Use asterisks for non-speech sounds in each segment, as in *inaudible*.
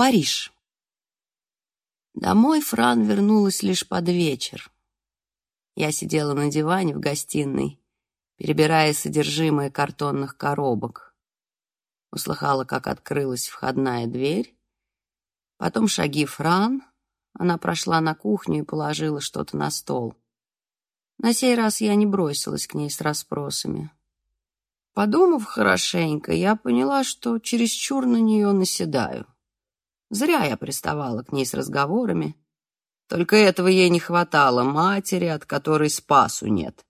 Париж. Домой Фран вернулась лишь под вечер. Я сидела на диване в гостиной, перебирая содержимое картонных коробок. Услыхала, как открылась входная дверь. Потом шаги Фран. Она прошла на кухню и положила что-то на стол. На сей раз я не бросилась к ней с расспросами. Подумав хорошенько, я поняла, что чересчур на нее наседаю. Зря я приставала к ней с разговорами. Только этого ей не хватало, матери, от которой спасу нет.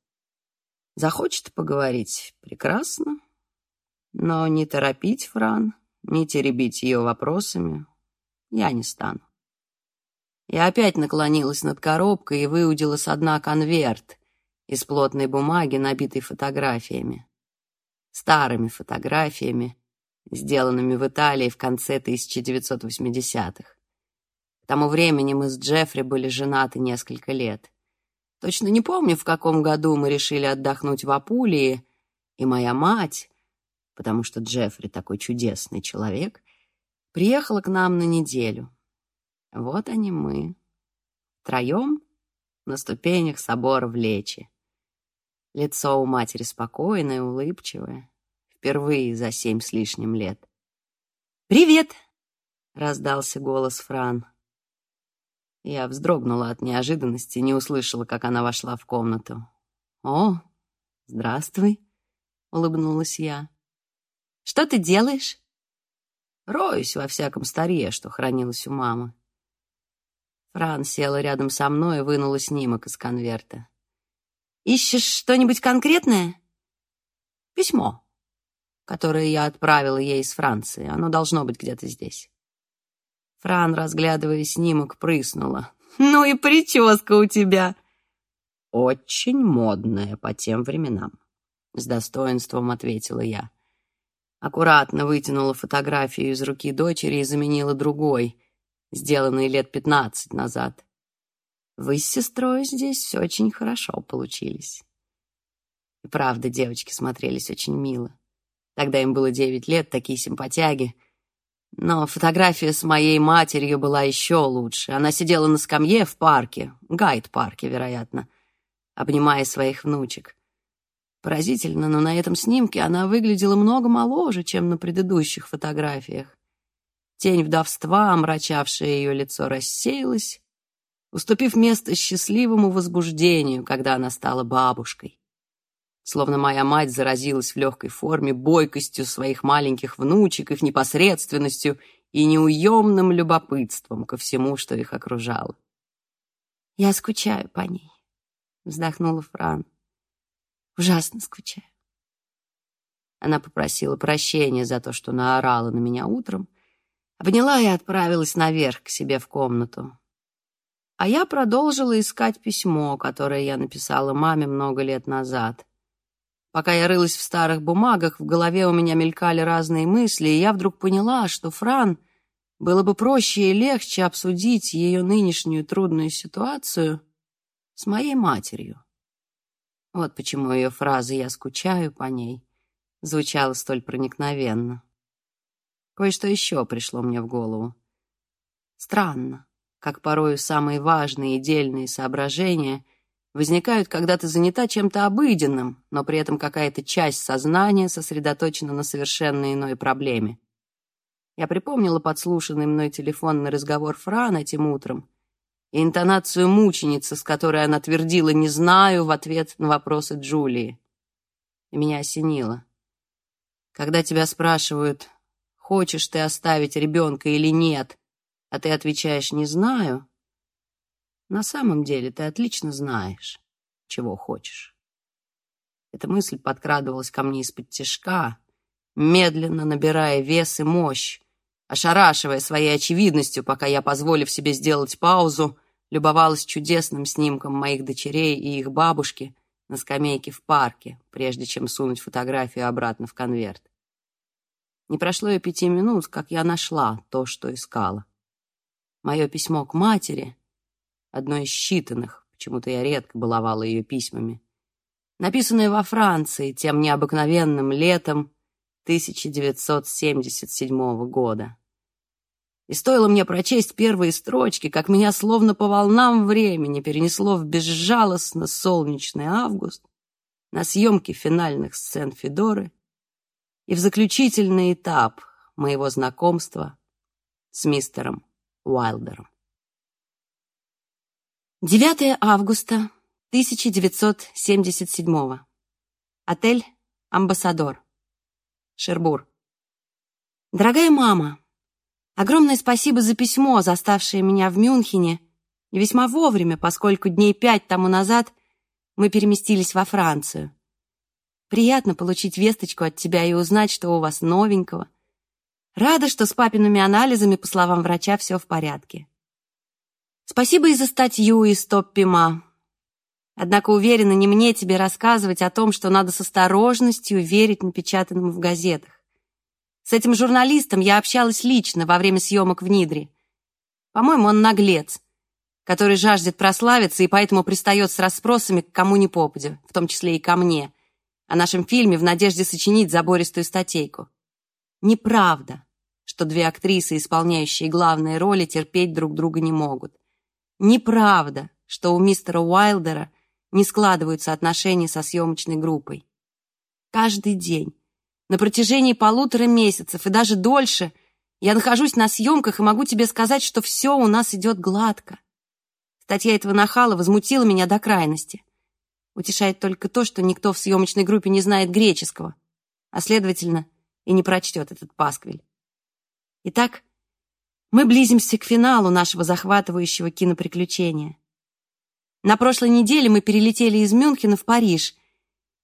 Захочет поговорить — прекрасно. Но не торопить Фран, не теребить ее вопросами я не стану. Я опять наклонилась над коробкой и выудила с дна конверт из плотной бумаги, набитой фотографиями. Старыми фотографиями, сделанными в Италии в конце 1980-х. К тому времени мы с Джеффри были женаты несколько лет. Точно не помню, в каком году мы решили отдохнуть в Апулии, и моя мать, потому что Джеффри такой чудесный человек, приехала к нам на неделю. Вот они мы, втроем на ступенях собора в Лечи. Лицо у матери спокойное, улыбчивое впервые за семь с лишним лет. «Привет!» — раздался голос Фран. Я вздрогнула от неожиданности, не услышала, как она вошла в комнату. «О, здравствуй!» — улыбнулась я. «Что ты делаешь?» «Роюсь во всяком старье, что хранилось у мамы». Фран села рядом со мной и вынула снимок из конверта. «Ищешь что-нибудь конкретное?» «Письмо», которое я отправила ей из Франции. Оно должно быть где-то здесь. Фран, разглядывая снимок, прыснула. «Ну и прическа у тебя!» «Очень модная по тем временам», — с достоинством ответила я. Аккуратно вытянула фотографию из руки дочери и заменила другой, сделанной лет пятнадцать назад. Вы с сестрой здесь очень хорошо получились. И правда, девочки смотрелись очень мило. Тогда им было девять лет, такие симпатяги. Но фотография с моей матерью была еще лучше. Она сидела на скамье в парке, гайд-парке, вероятно, обнимая своих внучек. Поразительно, но на этом снимке она выглядела много моложе, чем на предыдущих фотографиях. Тень вдовства, омрачавшая ее лицо, рассеялась, уступив место счастливому возбуждению, когда она стала бабушкой словно моя мать заразилась в легкой форме бойкостью своих маленьких внучек, их непосредственностью и неуемным любопытством ко всему, что их окружало. «Я скучаю по ней», — вздохнула Фран. «Ужасно скучаю». Она попросила прощения за то, что наорала на меня утром, обняла и отправилась наверх к себе в комнату. А я продолжила искать письмо, которое я написала маме много лет назад. Пока я рылась в старых бумагах, в голове у меня мелькали разные мысли, и я вдруг поняла, что Фран было бы проще и легче обсудить ее нынешнюю трудную ситуацию с моей матерью. Вот почему ее фраза «я скучаю по ней» звучала столь проникновенно. Кое-что еще пришло мне в голову. Странно, как порою самые важные и дельные соображения — возникают, когда ты занята чем-то обыденным, но при этом какая-то часть сознания сосредоточена на совершенно иной проблеме. Я припомнила подслушанный мной телефонный разговор Фран этим утром и интонацию мученицы, с которой она твердила «не знаю» в ответ на вопросы Джулии. И меня осенило. Когда тебя спрашивают, хочешь ты оставить ребенка или нет, а ты отвечаешь «не знаю», на самом деле ты отлично знаешь, чего хочешь. Эта мысль подкрадывалась ко мне из-под тяжка, медленно набирая вес и мощь, ошарашивая своей очевидностью, пока я, позволив себе сделать паузу, любовалась чудесным снимком моих дочерей и их бабушки на скамейке в парке, прежде чем сунуть фотографию обратно в конверт. Не прошло и пяти минут, как я нашла то, что искала. Мое письмо к матери — одно из считанных, почему-то я редко баловала ее письмами, написанное во Франции тем необыкновенным летом 1977 года. И стоило мне прочесть первые строчки, как меня словно по волнам времени перенесло в безжалостно солнечный август, на съемки финальных сцен Федоры и в заключительный этап моего знакомства с мистером Уайлдером. 9 августа 1977. Отель «Амбассадор». Шербур. Дорогая мама, огромное спасибо за письмо, заставшее меня в Мюнхене, и весьма вовремя, поскольку дней пять тому назад мы переместились во Францию. Приятно получить весточку от тебя и узнать, что у вас новенького. Рада, что с папиными анализами, по словам врача, все в порядке. Спасибо и за статью из Топпима. Однако уверена, не мне тебе рассказывать о том, что надо с осторожностью верить напечатанному в газетах. С этим журналистом я общалась лично во время съемок в Нидре. По-моему, он наглец, который жаждет прославиться и поэтому пристает с расспросами к кому ни попадя, в том числе и ко мне, о нашем фильме в надежде сочинить забористую статейку. Неправда, что две актрисы, исполняющие главные роли, терпеть друг друга не могут. Неправда, что у мистера Уайлдера не складываются отношения со съемочной группой. Каждый день, на протяжении полутора месяцев и даже дольше, я нахожусь на съемках и могу тебе сказать, что все у нас идет гладко. Статья этого нахала возмутила меня до крайности. Утешает только то, что никто в съемочной группе не знает греческого, а, следовательно, и не прочтет этот пасквиль. Итак, мы близимся к финалу нашего захватывающего киноприключения. На прошлой неделе мы перелетели из Мюнхена в Париж,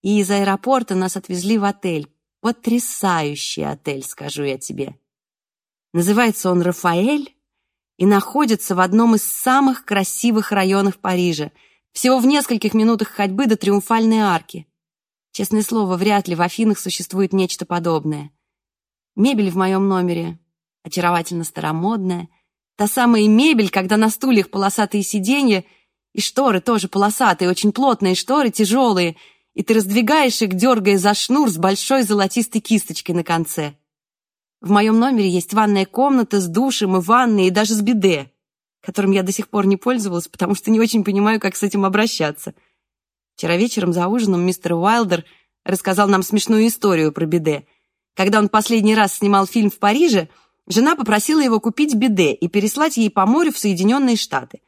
и из аэропорта нас отвезли в отель. Потрясающий отель, скажу я тебе. Называется он «Рафаэль» и находится в одном из самых красивых районов Парижа, всего в нескольких минутах ходьбы до Триумфальной арки. Честное слово, вряд ли в Афинах существует нечто подобное. Мебель в моем номере очаровательно старомодная. Та самая мебель, когда на стульях полосатые сиденья, и шторы тоже полосатые, очень плотные шторы, тяжелые, и ты раздвигаешь их, дергая за шнур с большой золотистой кисточкой на конце. В моем номере есть ванная комната с душем и ванной, и даже с биде, которым я до сих пор не пользовалась, потому что не очень понимаю, как с этим обращаться. Вчера вечером за ужином мистер Уайлдер рассказал нам смешную историю про биде. Когда он последний раз снимал фильм в Париже, Жена попросила его купить биде и переслать ей по морю в Соединенные Штаты.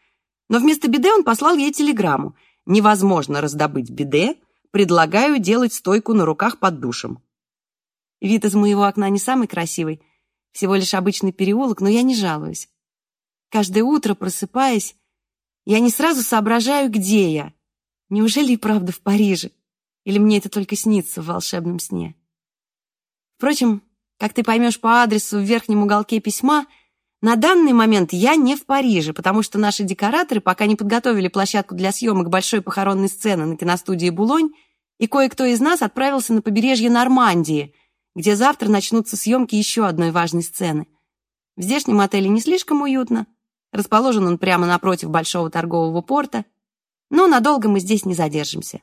Но вместо биде он послал ей телеграмму. «Невозможно раздобыть биде, предлагаю делать стойку на руках под душем». Вид из моего окна не самый красивый, всего лишь обычный переулок, но я не жалуюсь. Каждое утро, просыпаясь, я не сразу соображаю, где я. Неужели и правда в Париже? Или мне это только снится в волшебном сне? Впрочем, как ты поймешь по адресу в верхнем уголке письма, на данный момент я не в Париже, потому что наши декораторы пока не подготовили площадку для съемок большой похоронной сцены на киностудии «Булонь», и кое-кто из нас отправился на побережье Нормандии, где завтра начнутся съемки еще одной важной сцены. В здешнем отеле не слишком уютно, расположен он прямо напротив большого торгового порта, но надолго мы здесь не задержимся.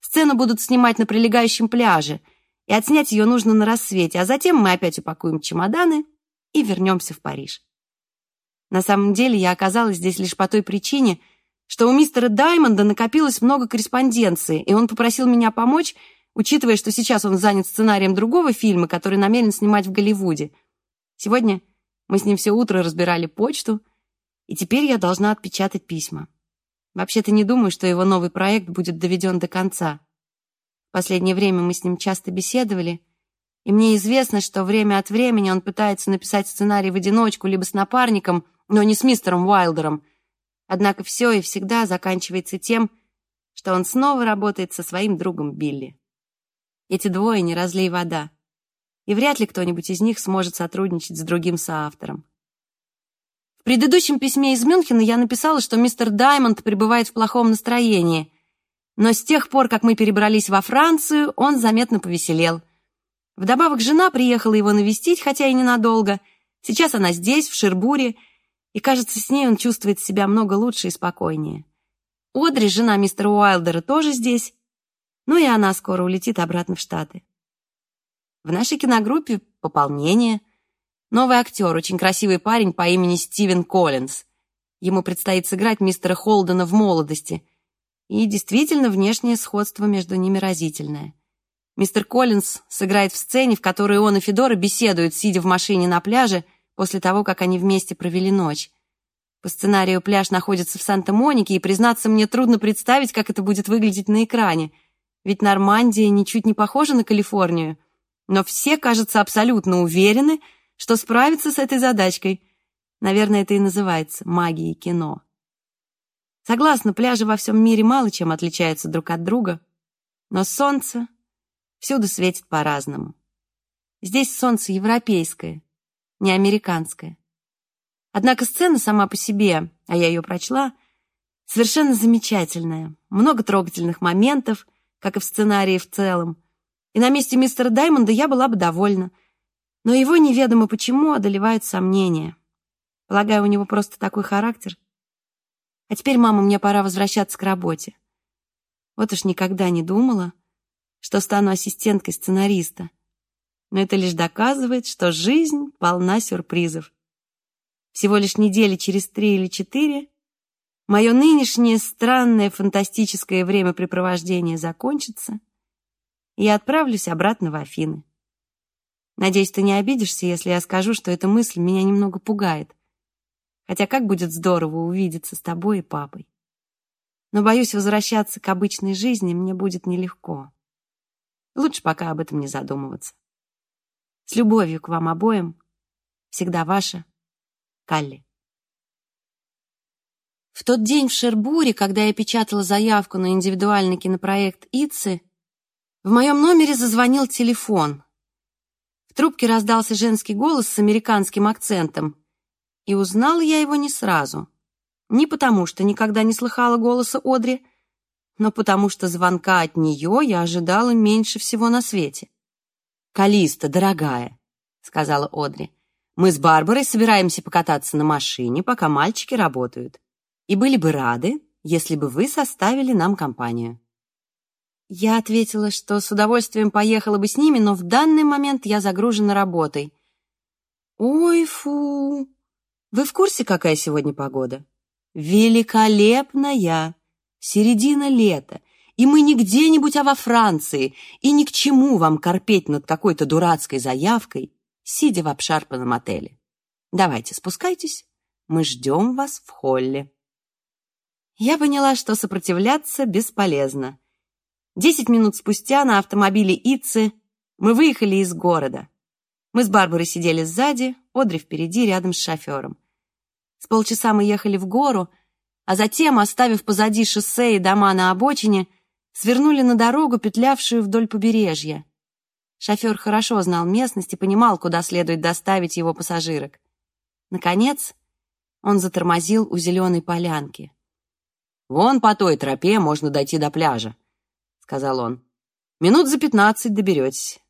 Сцену будут снимать на прилегающем пляже — и отснять ее нужно на рассвете, а затем мы опять упакуем чемоданы и вернемся в Париж. На самом деле я оказалась здесь лишь по той причине, что у мистера Даймонда накопилось много корреспонденции, и он попросил меня помочь, учитывая, что сейчас он занят сценарием другого фильма, который намерен снимать в Голливуде. Сегодня мы с ним все утро разбирали почту, и теперь я должна отпечатать письма. Вообще-то не думаю, что его новый проект будет доведен до конца. Последнее время мы с ним часто беседовали, и мне известно, что время от времени он пытается написать сценарий в одиночку, либо с напарником, но не с мистером Уайлдером. Однако все и всегда заканчивается тем, что он снова работает со своим другом Билли. Эти двое не разлей вода, и вряд ли кто-нибудь из них сможет сотрудничать с другим соавтором. В предыдущем письме из Мюнхена я написала, что мистер Даймонд пребывает в плохом настроении, но с тех пор, как мы перебрались во Францию, он заметно повеселел. Вдобавок жена приехала его навестить, хотя и ненадолго. Сейчас она здесь, в Шербуре, и, кажется, с ней он чувствует себя много лучше и спокойнее. Одри, жена мистера Уайлдера, тоже здесь, ну и она скоро улетит обратно в Штаты. В нашей киногруппе пополнение. Новый актер, очень красивый парень по имени Стивен Коллинз. Ему предстоит сыграть мистера Холдена в молодости. И действительно, внешнее сходство между ними разительное. Мистер Коллинз сыграет в сцене, в которой он и Федора беседуют, сидя в машине на пляже, после того, как они вместе провели ночь. По сценарию пляж находится в Санта-Монике, и, признаться, мне трудно представить, как это будет выглядеть на экране. Ведь Нормандия ничуть не похожа на Калифорнию. Но все, кажется, абсолютно уверены, что справятся с этой задачкой. Наверное, это и называется магией кино. Согласна, пляжи во всем мире мало чем отличаются друг от друга, но солнце всюду светит по-разному. Здесь солнце европейское, не американское. Однако сцена сама по себе, а я ее прочла, совершенно замечательная. Много трогательных моментов, как и в сценарии в целом. И на месте мистера Даймонда я была бы довольна. Но его неведомо почему одолевают сомнения. Полагаю, у него просто такой характер. А теперь, мама, мне пора возвращаться к работе. Вот уж никогда не думала, что стану ассистенткой сценариста. Но это лишь доказывает, что жизнь полна сюрпризов всего лишь недели через три или четыре, мое нынешнее странное фантастическое времяпрепровождение закончится, и я отправлюсь обратно в Афины. Надеюсь, ты не обидишься, если я скажу, что эта мысль меня немного пугает. Хотя как будет здорово увидеться с тобой и папой. Но, боюсь, возвращаться к обычной жизни мне будет нелегко. Лучше пока об этом не задумываться. С любовью к вам обоим. Всегда ваша Калли. В тот день в Шербуре, когда я печатала заявку на индивидуальный кинопроект «Итсы», в моем номере зазвонил телефон. В трубке раздался женский голос с американским акцентом, и узнала я его не сразу. Не потому, что никогда не слыхала голоса Одри, но потому что звонка от нее я ожидала меньше всего на свете. «Калиста, дорогая», — сказала Одри, мы с Барбарой собираемся покататься на машине, пока мальчики работают. И были бы рады, если бы вы составили нам компанию». Я ответила, что с удовольствием поехала бы с ними, но в данный момент я загружена работой. «Ой, фу! Вы в курсе, какая сегодня погода?» «Великолепная! Середина лета, и мы не где-нибудь, а во Франции, и ни к чему вам корпеть над какой-то дурацкой заявкой, сидя в обшарпанном отеле. Давайте, спускайтесь, мы ждем вас в холле. Я поняла, что сопротивляться бесполезно. Десять минут спустя на автомобиле Итцы мы выехали из города. Мы с Барбарой сидели сзади, Одри впереди, рядом с шофером. С полчаса мы ехали в гору, а затем, оставив позади шоссе и дома на обочине, свернули на дорогу, петлявшую вдоль побережья. Шофер хорошо знал местность и понимал, куда следует доставить его пассажирок. Наконец, он затормозил у зеленой полянки. «Вон по той тропе можно дойти до пляжа», — сказал он. «Минут за пятнадцать доберетесь».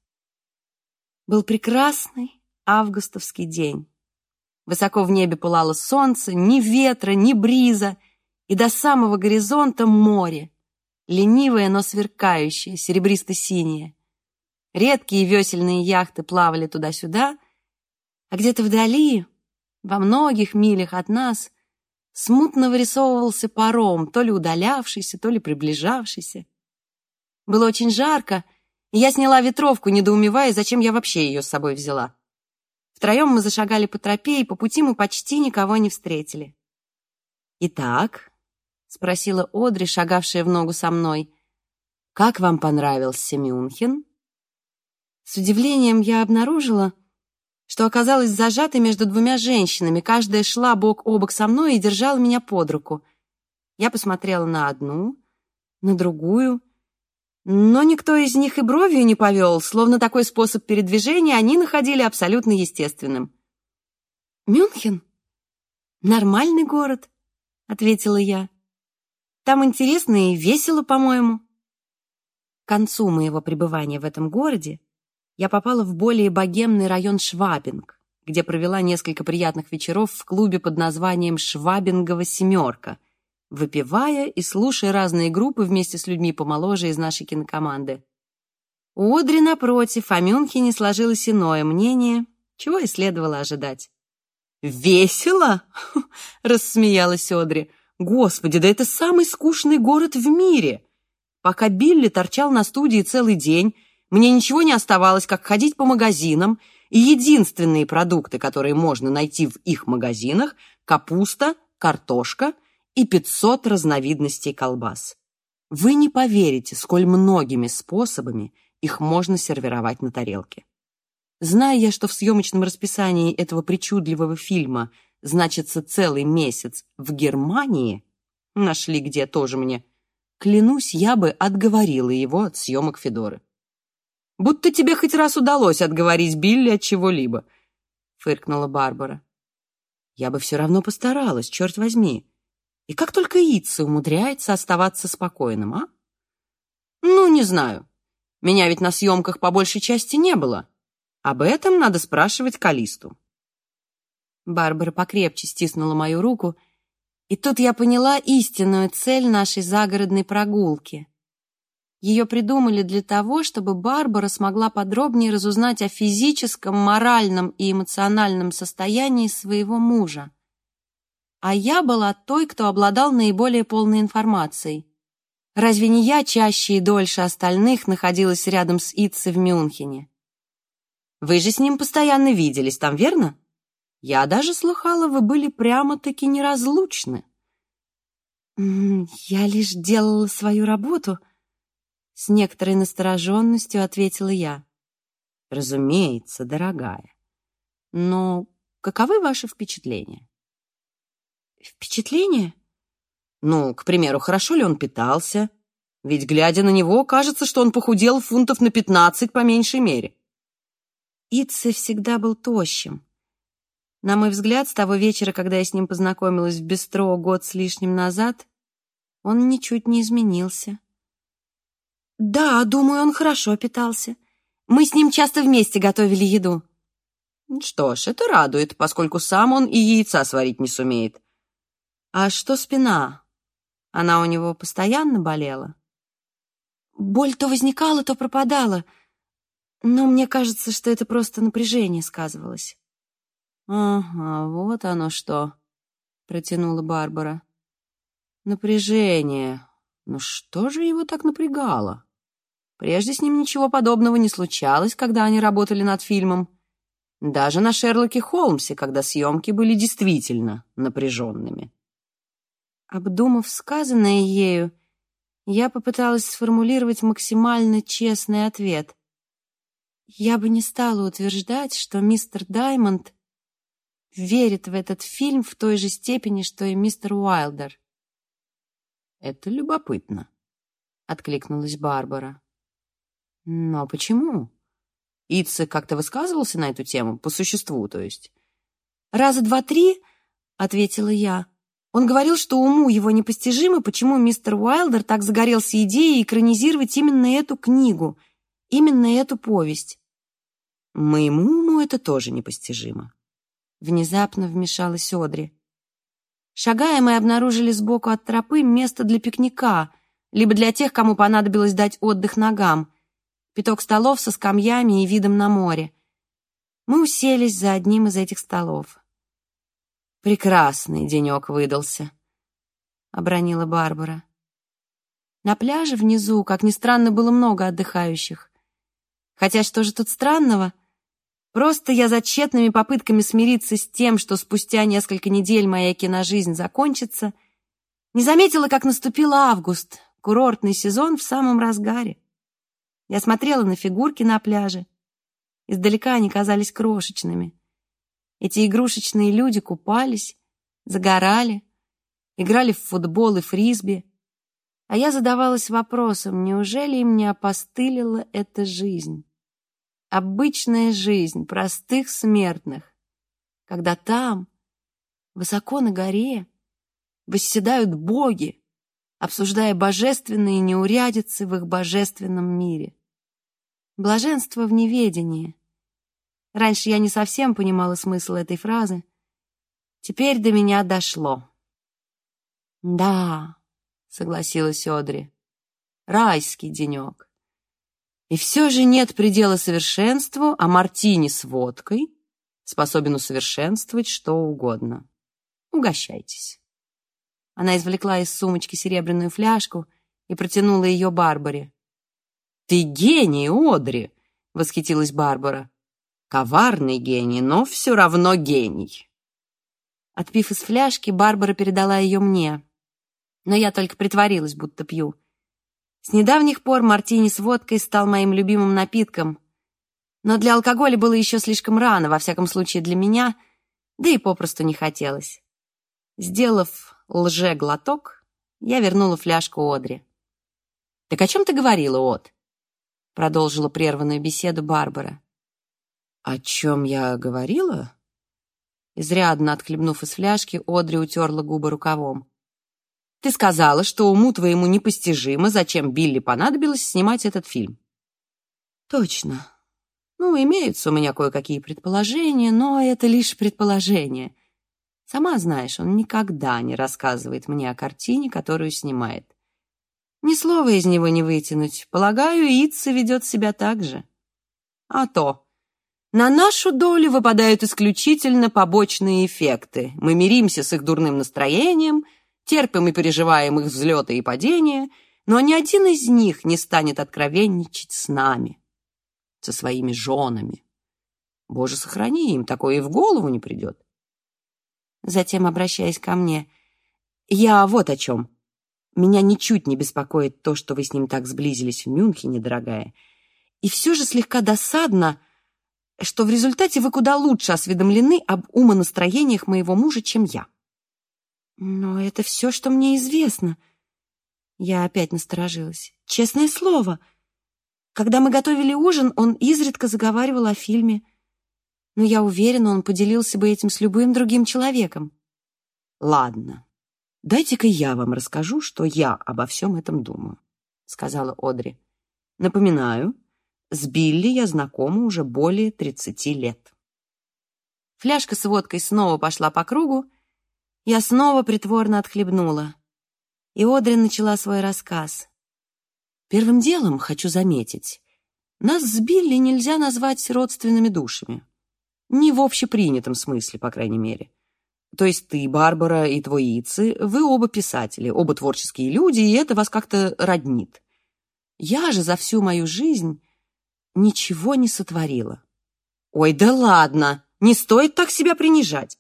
Был прекрасный августовский день. Высоко в небе пылало солнце, ни ветра, ни бриза, и до самого горизонта море, ленивое, но сверкающее, серебристо-синее. Редкие весельные яхты плавали туда-сюда, а где-то вдали, во многих милях от нас, смутно вырисовывался паром, то ли удалявшийся, то ли приближавшийся. Было очень жарко, и я сняла ветровку, недоумевая, зачем я вообще ее с собой взяла. Втроем мы зашагали по тропе, и по пути мы почти никого не встретили. «Итак», — спросила Одри, шагавшая в ногу со мной, — «как вам понравился Мюнхен?» С удивлением я обнаружила, что оказалась зажатой между двумя женщинами. Каждая шла бок о бок со мной и держала меня под руку. Я посмотрела на одну, на другую, но никто из них и бровью не повел, словно такой способ передвижения они находили абсолютно естественным. «Мюнхен? Нормальный город», — ответила я. «Там интересно и весело, по-моему». К концу моего пребывания в этом городе я попала в более богемный район Швабинг, где провела несколько приятных вечеров в клубе под названием «Швабингова семерка», выпивая и слушая разные группы вместе с людьми помоложе из нашей кинокоманды. У Одри, напротив, о Мюнхене сложилось иное мнение, чего и следовало ожидать. «Весело?» *laughs* — рассмеялась Одри. «Господи, да это самый скучный город в мире!» Пока Билли торчал на студии целый день, мне ничего не оставалось, как ходить по магазинам, и единственные продукты, которые можно найти в их магазинах — капуста, картошка и 500 разновидностей колбас. Вы не поверите, сколь многими способами их можно сервировать на тарелке. Зная я, что в съемочном расписании этого причудливого фильма значится целый месяц в Германии, нашли где тоже мне, клянусь, я бы отговорила его от съемок Федоры. «Будто тебе хоть раз удалось отговорить Билли от чего-либо», — фыркнула Барбара. «Я бы все равно постаралась, черт возьми. И как только Итса умудряется оставаться спокойным, а? Ну, не знаю. Меня ведь на съемках по большей части не было. Об этом надо спрашивать Калисту. Барбара покрепче стиснула мою руку, и тут я поняла истинную цель нашей загородной прогулки. Ее придумали для того, чтобы Барбара смогла подробнее разузнать о физическом, моральном и эмоциональном состоянии своего мужа а я была той, кто обладал наиболее полной информацией. Разве не я чаще и дольше остальных находилась рядом с Итце в Мюнхене? Вы же с ним постоянно виделись там, верно? Я даже слыхала, вы были прямо-таки неразлучны. «Я лишь делала свою работу», — с некоторой настороженностью ответила я. «Разумеется, дорогая. Но каковы ваши впечатления?» Впечатление? Ну, к примеру, хорошо ли он питался? Ведь, глядя на него, кажется, что он похудел фунтов на пятнадцать по меньшей мере. Итце всегда был тощим. На мой взгляд, с того вечера, когда я с ним познакомилась в бистро год с лишним назад, он ничуть не изменился. Да, думаю, он хорошо питался. Мы с ним часто вместе готовили еду. Что ж, это радует, поскольку сам он и яйца сварить не сумеет. А что спина? Она у него постоянно болела? Боль то возникала, то пропадала. Но мне кажется, что это просто напряжение сказывалось. «Ага, вот оно что», — протянула Барбара. «Напряжение. Ну что же его так напрягало? Прежде с ним ничего подобного не случалось, когда они работали над фильмом. Даже на Шерлоке Холмсе, когда съемки были действительно напряженными». Обдумав сказанное ею, я попыталась сформулировать максимально честный ответ. Я бы не стала утверждать, что мистер Даймонд верит в этот фильм в той же степени, что и мистер Уайлдер. «Это любопытно», — откликнулась Барбара. «Но почему?» Итце как-то высказывался на эту тему, по существу, то есть. «Раза два-три», — ответила я, он говорил, что уму его непостижимо, почему мистер Уайлдер так загорелся идеей экранизировать именно эту книгу, именно эту повесть. Моему уму это тоже непостижимо. Внезапно вмешалась Одри. Шагая, мы обнаружили сбоку от тропы место для пикника, либо для тех, кому понадобилось дать отдых ногам, пяток столов со скамьями и видом на море. Мы уселись за одним из этих столов. Прекрасный денек выдался, — обронила Барбара. На пляже внизу, как ни странно, было много отдыхающих. Хотя что же тут странного? Просто я за тщетными попытками смириться с тем, что спустя несколько недель моя киножизнь закончится, не заметила, как наступил август, курортный сезон в самом разгаре. Я смотрела на фигурки на пляже. Издалека они казались крошечными. Эти игрушечные люди купались, загорали, играли в футбол и фрисби. А я задавалась вопросом, неужели им не опостылила эта жизнь? Обычная жизнь простых смертных, когда там, высоко на горе, восседают боги, обсуждая божественные неурядицы в их божественном мире. Блаженство в неведении — Раньше я не совсем понимала смысл этой фразы. Теперь до меня дошло. «Да», — согласилась Одри, — «райский денек. И все же нет предела совершенству, а мартини с водкой способен усовершенствовать что угодно. Угощайтесь. Она извлекла из сумочки серебряную фляжку и протянула ее Барбаре. «Ты гений, Одри!» — восхитилась Барбара. «Коварный гений, но все равно гений!» Отпив из фляжки, Барбара передала ее мне, но я только притворилась, будто пью. С недавних пор мартини с водкой стал моим любимым напитком, но для алкоголя было еще слишком рано, во всяком случае для меня, да и попросту не хотелось. Сделав лже-глоток, я вернула фляжку Одри. «Так о чем ты говорила, Од?» Продолжила прерванную беседу Барбара. «О чем я говорила?» Изрядно отхлебнув из фляжки, Одри утерла губы рукавом. «Ты сказала, что уму твоему непостижимо, зачем Билли понадобилось снимать этот фильм». «Точно. Ну, имеются у меня кое-какие предположения, но это лишь предположения. Сама знаешь, он никогда не рассказывает мне о картине, которую снимает. Ни слова из него не вытянуть. Полагаю, Итса ведет себя так же. А то. На нашу долю выпадают исключительно побочные эффекты. Мы миримся с их дурным настроением, терпим и переживаем их взлеты и падения, но ни один из них не станет откровенничать с нами, со своими женами. Боже, сохрани, им такое и в голову не придет. Затем, обращаясь ко мне, «Я вот о чем. Меня ничуть не беспокоит то, что вы с ним так сблизились в Мюнхене, дорогая. И все же слегка досадно, что в результате вы куда лучше осведомлены об умонастроениях моего мужа, чем я. Но это все, что мне известно. Я опять насторожилась. Честное слово. Когда мы готовили ужин, он изредка заговаривал о фильме. Но я уверена, он поделился бы этим с любым другим человеком. Ладно, дайте-ка я вам расскажу, что я обо всем этом думаю, сказала Одри. Напоминаю, с Билли я знакома уже более 30 лет. Фляжка с водкой снова пошла по кругу, я снова притворно отхлебнула. И Одри начала свой рассказ. Первым делом хочу заметить, нас с Билли нельзя назвать родственными душами. Не в общепринятом смысле, по крайней мере. То есть ты, Барбара, и твой Ицы, вы оба писатели, оба творческие люди, и это вас как-то роднит. Я же за всю мою жизнь ничего не сотворила. Ой, да ладно, не стоит так себя принижать.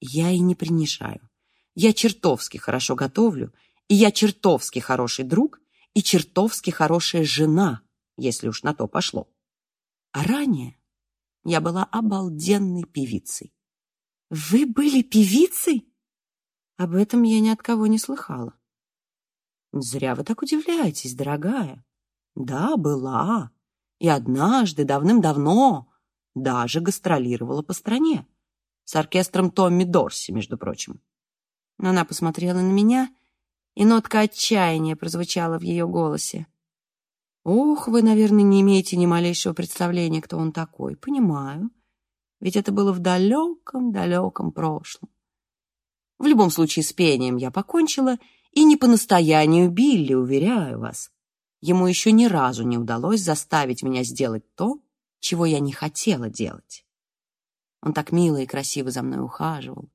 Я и не принижаю. Я чертовски хорошо готовлю, и я чертовски хороший друг, и чертовски хорошая жена, если уж на то пошло. А ранее я была обалденной певицей. Вы были певицей? Об этом я ни от кого не слыхала. Зря вы так удивляетесь, дорогая. Да, была и однажды, давным-давно, даже гастролировала по стране. С оркестром Томми Дорси, между прочим. Она посмотрела на меня, и нотка отчаяния прозвучала в ее голосе. «Ох, вы, наверное, не имеете ни малейшего представления, кто он такой. Понимаю. Ведь это было в далеком-далеком прошлом. В любом случае, с пением я покончила, и не по настоянию Билли, уверяю вас. Ему еще ни разу не удалось заставить меня сделать то, чего я не хотела делать. Он так мило и красиво за мной ухаживал.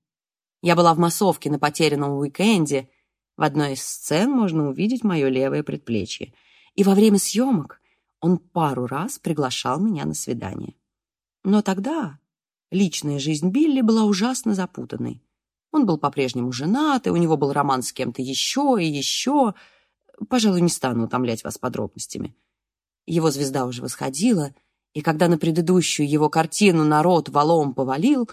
Я была в массовке на потерянном уикенде. В одной из сцен можно увидеть мое левое предплечье. И во время съемок он пару раз приглашал меня на свидание. Но тогда личная жизнь Билли была ужасно запутанной. Он был по-прежнему женат, и у него был роман с кем-то еще и еще — Пожалуй, не стану утомлять вас подробностями. Его звезда уже восходила, и когда на предыдущую его картину народ валом повалил,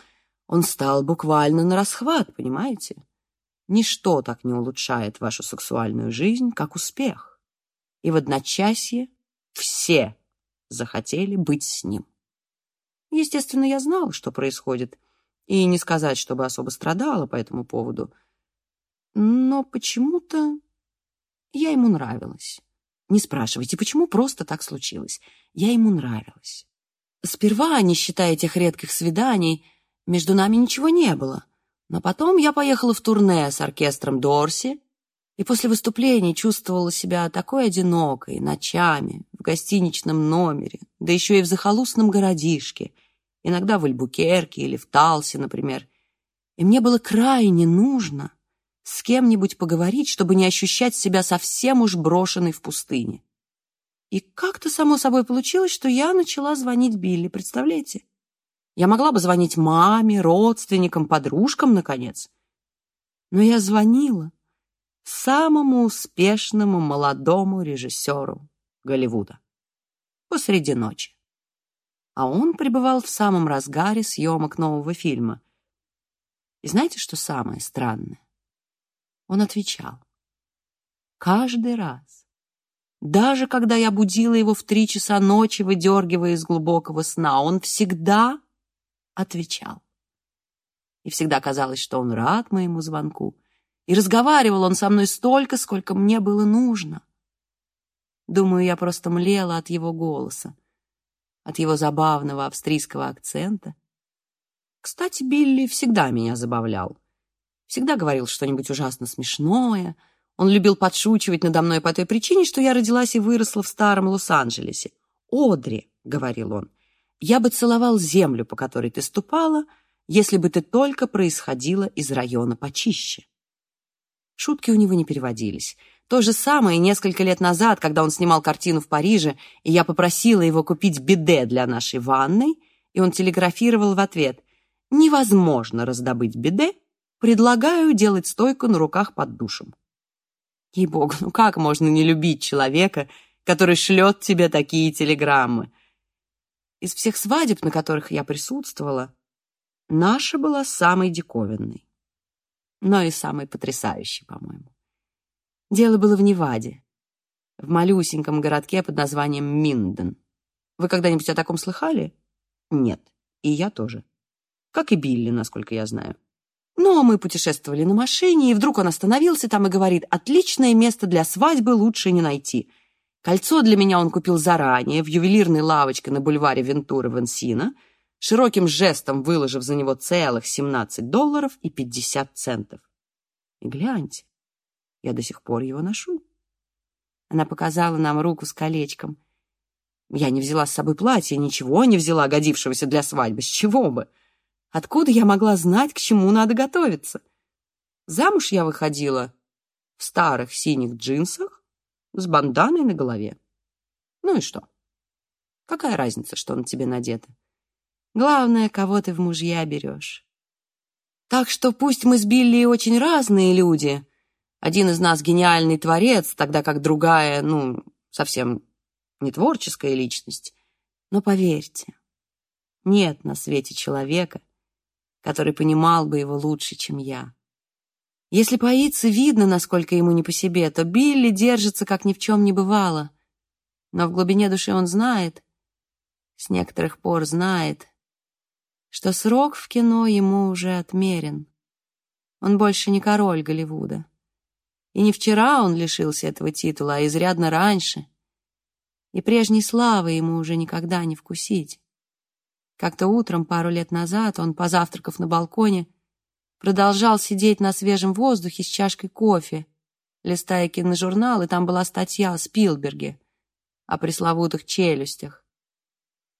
он стал буквально на расхват, понимаете? Ничто так не улучшает вашу сексуальную жизнь, как успех. И в одночасье все захотели быть с ним. Естественно, я знала, что происходит, и не сказать, чтобы особо страдала по этому поводу. Но почему-то я ему нравилась. Не спрашивайте, почему просто так случилось. Я ему нравилась. Сперва, не считая тех редких свиданий, между нами ничего не было. Но потом я поехала в турне с оркестром Дорси, и после выступления чувствовала себя такой одинокой ночами в гостиничном номере, да еще и в захолустном городишке, иногда в Альбукерке или в Талсе, например. И мне было крайне нужно с кем-нибудь поговорить, чтобы не ощущать себя совсем уж брошенной в пустыне. И как-то само собой получилось, что я начала звонить Билли, представляете? Я могла бы звонить маме, родственникам, подружкам, наконец. Но я звонила самому успешному молодому режиссеру Голливуда посреди ночи. А он пребывал в самом разгаре съемок нового фильма. И знаете, что самое странное? Он отвечал. Каждый раз. Даже когда я будила его в три часа ночи, выдергивая из глубокого сна, он всегда отвечал. И всегда казалось, что он рад моему звонку. И разговаривал он со мной столько, сколько мне было нужно. Думаю, я просто млела от его голоса, от его забавного австрийского акцента. Кстати, Билли всегда меня забавлял. Всегда говорил что-нибудь ужасно смешное. Он любил подшучивать надо мной по той причине, что я родилась и выросла в старом Лос-Анджелесе. «Одри», — говорил он, — «я бы целовал землю, по которой ты ступала, если бы ты только происходила из района почище». Шутки у него не переводились. То же самое несколько лет назад, когда он снимал картину в Париже, и я попросила его купить биде для нашей ванной, и он телеграфировал в ответ «Невозможно раздобыть биде, предлагаю делать стойку на руках под душем». Ей-богу, ну как можно не любить человека, который шлет тебе такие телеграммы? Из всех свадеб, на которых я присутствовала, наша была самой диковинной но и самый потрясающий, по-моему. Дело было в Неваде, в малюсеньком городке под названием Минден. Вы когда-нибудь о таком слыхали? Нет, и я тоже. Как и Билли, насколько я знаю. Ну, а мы путешествовали на машине, и вдруг он остановился там и говорит, «Отличное место для свадьбы лучше не найти». Кольцо для меня он купил заранее в ювелирной лавочке на бульваре Вентура в Энсино, широким жестом выложив за него целых 17 долларов и 50 центов. И гляньте, я до сих пор его ношу. Она показала нам руку с колечком. Я не взяла с собой платье, ничего не взяла, годившегося для свадьбы. С чего бы? Откуда я могла знать, к чему надо готовиться? Замуж я выходила в старых синих джинсах с банданой на голове. Ну и что? Какая разница, что на тебе надето? Главное, кого ты в мужья берешь. Так что пусть мы с Билли очень разные люди. Один из нас гениальный творец, тогда как другая, ну, совсем не творческая личность. Но поверьте, нет на свете человека, который понимал бы его лучше, чем я. Если по Ице видно, насколько ему не по себе, то Билли держится, как ни в чем не бывало. Но в глубине души он знает, с некоторых пор знает, что срок в кино ему уже отмерен. Он больше не король Голливуда. И не вчера он лишился этого титула, а изрядно раньше. И прежней славы ему уже никогда не вкусить. Как-то утром, пару лет назад, он, позавтракав на балконе, продолжал сидеть на свежем воздухе с чашкой кофе, листая киножурнал, и там была статья о Спилберге, о пресловутых челюстях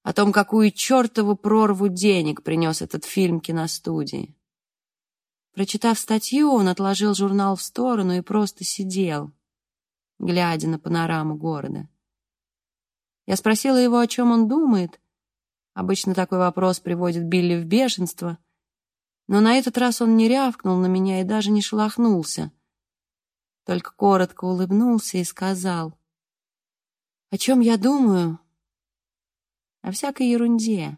о том, какую чертову прорву денег принес этот фильм киностудии. Прочитав статью, он отложил журнал в сторону и просто сидел, глядя на панораму города. Я спросила его, о чем он думает. Обычно такой вопрос приводит Билли в бешенство, но на этот раз он не рявкнул на меня и даже не шелохнулся, только коротко улыбнулся и сказал, «О чем я думаю?» о всякой ерунде.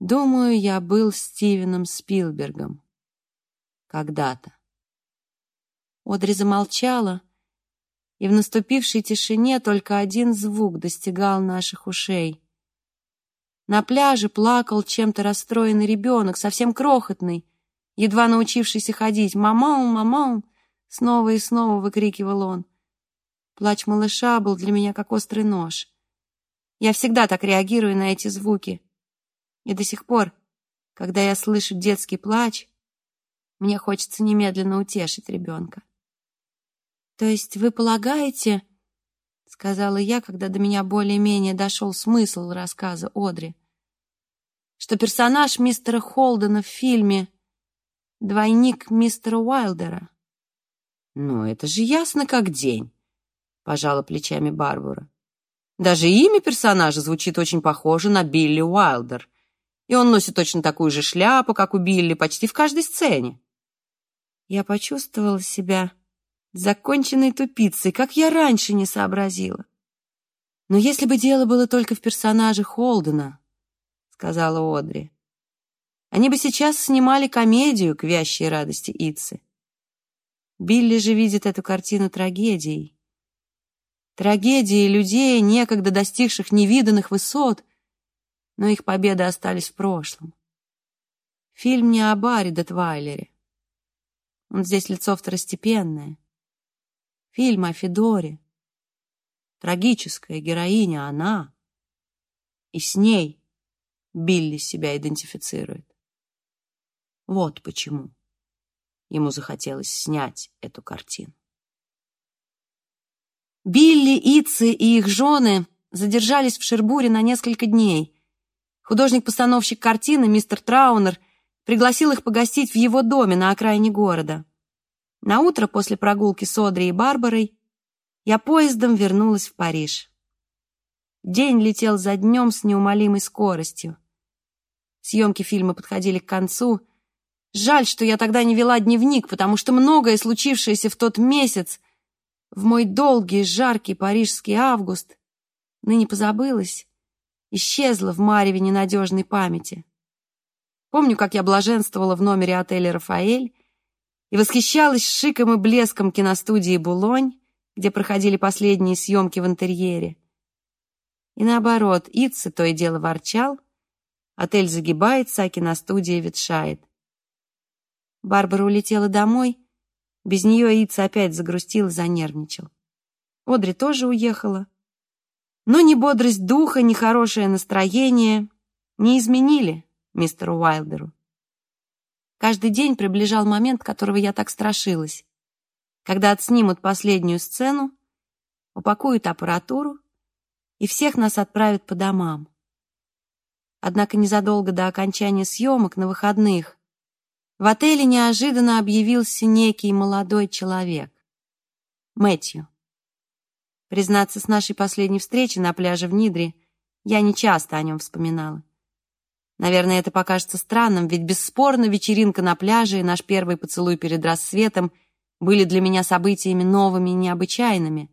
Думаю, я был Стивеном Спилбергом. Когда-то. Одри замолчала, и в наступившей тишине только один звук достигал наших ушей. На пляже плакал чем-то расстроенный ребенок, совсем крохотный, едва научившийся ходить. «Мамон, мамон!» — снова и снова выкрикивал он. Плач малыша был для меня как острый нож. Я всегда так реагирую на эти звуки. И до сих пор, когда я слышу детский плач, мне хочется немедленно утешить ребенка. «То есть вы полагаете, — сказала я, когда до меня более-менее дошел смысл рассказа Одри, что персонаж мистера Холдена в фильме двойник мистера Уайлдера. «Ну, это же ясно как день», — пожала плечами Барбара. «Даже имя персонажа звучит очень похоже на Билли Уайлдер, и он носит точно такую же шляпу, как у Билли, почти в каждой сцене». Я почувствовала себя законченной тупицей, как я раньше не сообразила. Но если бы дело было только в персонаже Холдена, сказала Одри, они бы сейчас снимали комедию к вящей радости Итсы. Билли же видит эту картину трагедией. Трагедией людей, некогда достигших невиданных высот, но их победы остались в прошлом. Фильм не о Барри де Твайлере. Он здесь лицо второстепенное. Фильм о Федоре. Трагическая героиня она. И с ней Билли себя идентифицирует. Вот почему ему захотелось снять эту картину. Билли, Итси и их жены задержались в Шербуре на несколько дней. Художник-постановщик картины, мистер Траунер, пригласил их погостить в его доме на окраине города. На утро после прогулки с Одри и Барбарой я поездом вернулась в Париж. День летел за днем с неумолимой скоростью. Съемки фильма подходили к концу. Жаль, что я тогда не вела дневник, потому что многое, случившееся в тот месяц, в мой долгий, жаркий парижский август, ныне позабылось, исчезло в мареве ненадежной памяти. Помню, как я блаженствовала в номере отеля «Рафаэль», и восхищалась шиком и блеском киностудии «Булонь», где проходили последние съемки в интерьере. И наоборот, Итса то и дело ворчал, отель загибается, а киностудия ветшает. Барбара улетела домой, без нее Итса опять загрустил и занервничал. Одри тоже уехала. Но ни бодрость духа, ни хорошее настроение не изменили мистеру Уайлдеру. Каждый день приближал момент, которого я так страшилась. Когда отснимут последнюю сцену, упакуют аппаратуру и всех нас отправят по домам. Однако незадолго до окончания съемок на выходных в отеле неожиданно объявился некий молодой человек. Мэтью. Признаться, с нашей последней встречи на пляже в Нидре я не часто о нем вспоминала. Наверное, это покажется странным, ведь бесспорно вечеринка на пляже и наш первый поцелуй перед рассветом были для меня событиями новыми и необычайными.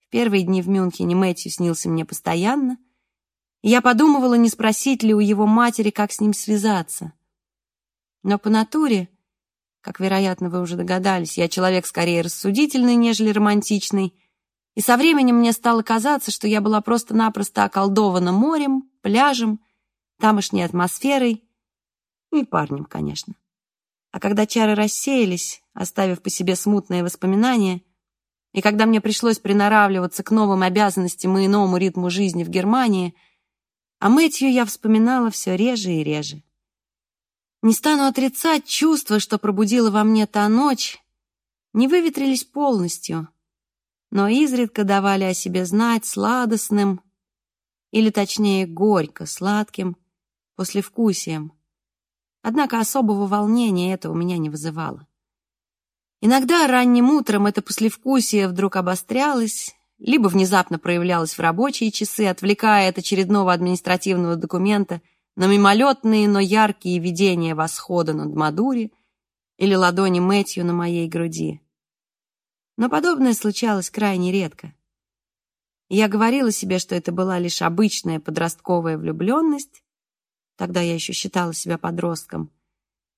В первые дни в Мюнхене Мэтью снился мне постоянно, и я подумывала, не спросить ли у его матери, как с ним связаться. Но по натуре, как, вероятно, вы уже догадались, я человек скорее рассудительный, нежели романтичный, и со временем мне стало казаться, что я была просто-напросто околдована морем, пляжем, тамошней атмосферой и парнем, конечно. А когда чары рассеялись, оставив по себе смутные воспоминания, и когда мне пришлось приноравливаться к новым обязанностям и иному ритму жизни в Германии, о Мэтью я вспоминала все реже и реже. Не стану отрицать чувства, что пробудила во мне та ночь, не выветрились полностью, но изредка давали о себе знать сладостным, или точнее горько сладким, послевкусием. Однако особого волнения это у меня не вызывало. Иногда ранним утром это послевкусие вдруг обострялось, либо внезапно проявлялось в рабочие часы, отвлекая от очередного административного документа на мимолетные, но яркие видения восхода над Мадури или ладони Мэтью на моей груди. Но подобное случалось крайне редко. Я говорила себе, что это была лишь обычная подростковая влюбленность, Тогда я еще считала себя подростком.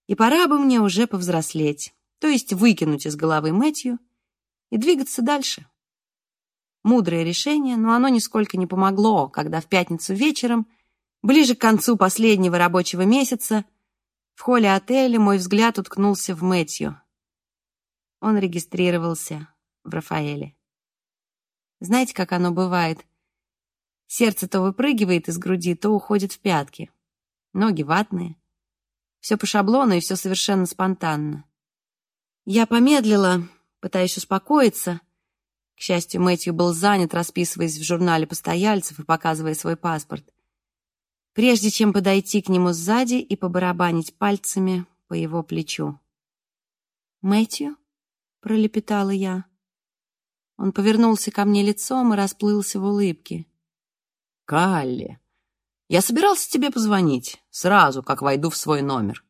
И пора бы мне уже повзрослеть, то есть выкинуть из головы Мэтью и двигаться дальше. Мудрое решение, но оно нисколько не помогло, когда в пятницу вечером, ближе к концу последнего рабочего месяца, в холле отеля мой взгляд уткнулся в Мэтью. Он регистрировался в Рафаэле. Знаете, как оно бывает? Сердце то выпрыгивает из груди, то уходит в пятки ноги ватные. Все по шаблону и все совершенно спонтанно. Я помедлила, пытаясь успокоиться. К счастью, Мэтью был занят, расписываясь в журнале постояльцев и показывая свой паспорт. прежде чем подойти к нему сзади и побарабанить пальцами по его плечу. «Мэтью?» — пролепетала я. Он повернулся ко мне лицом и расплылся в улыбке. «Калли, я собирался тебе позвонить сразу, как войду в свой номер».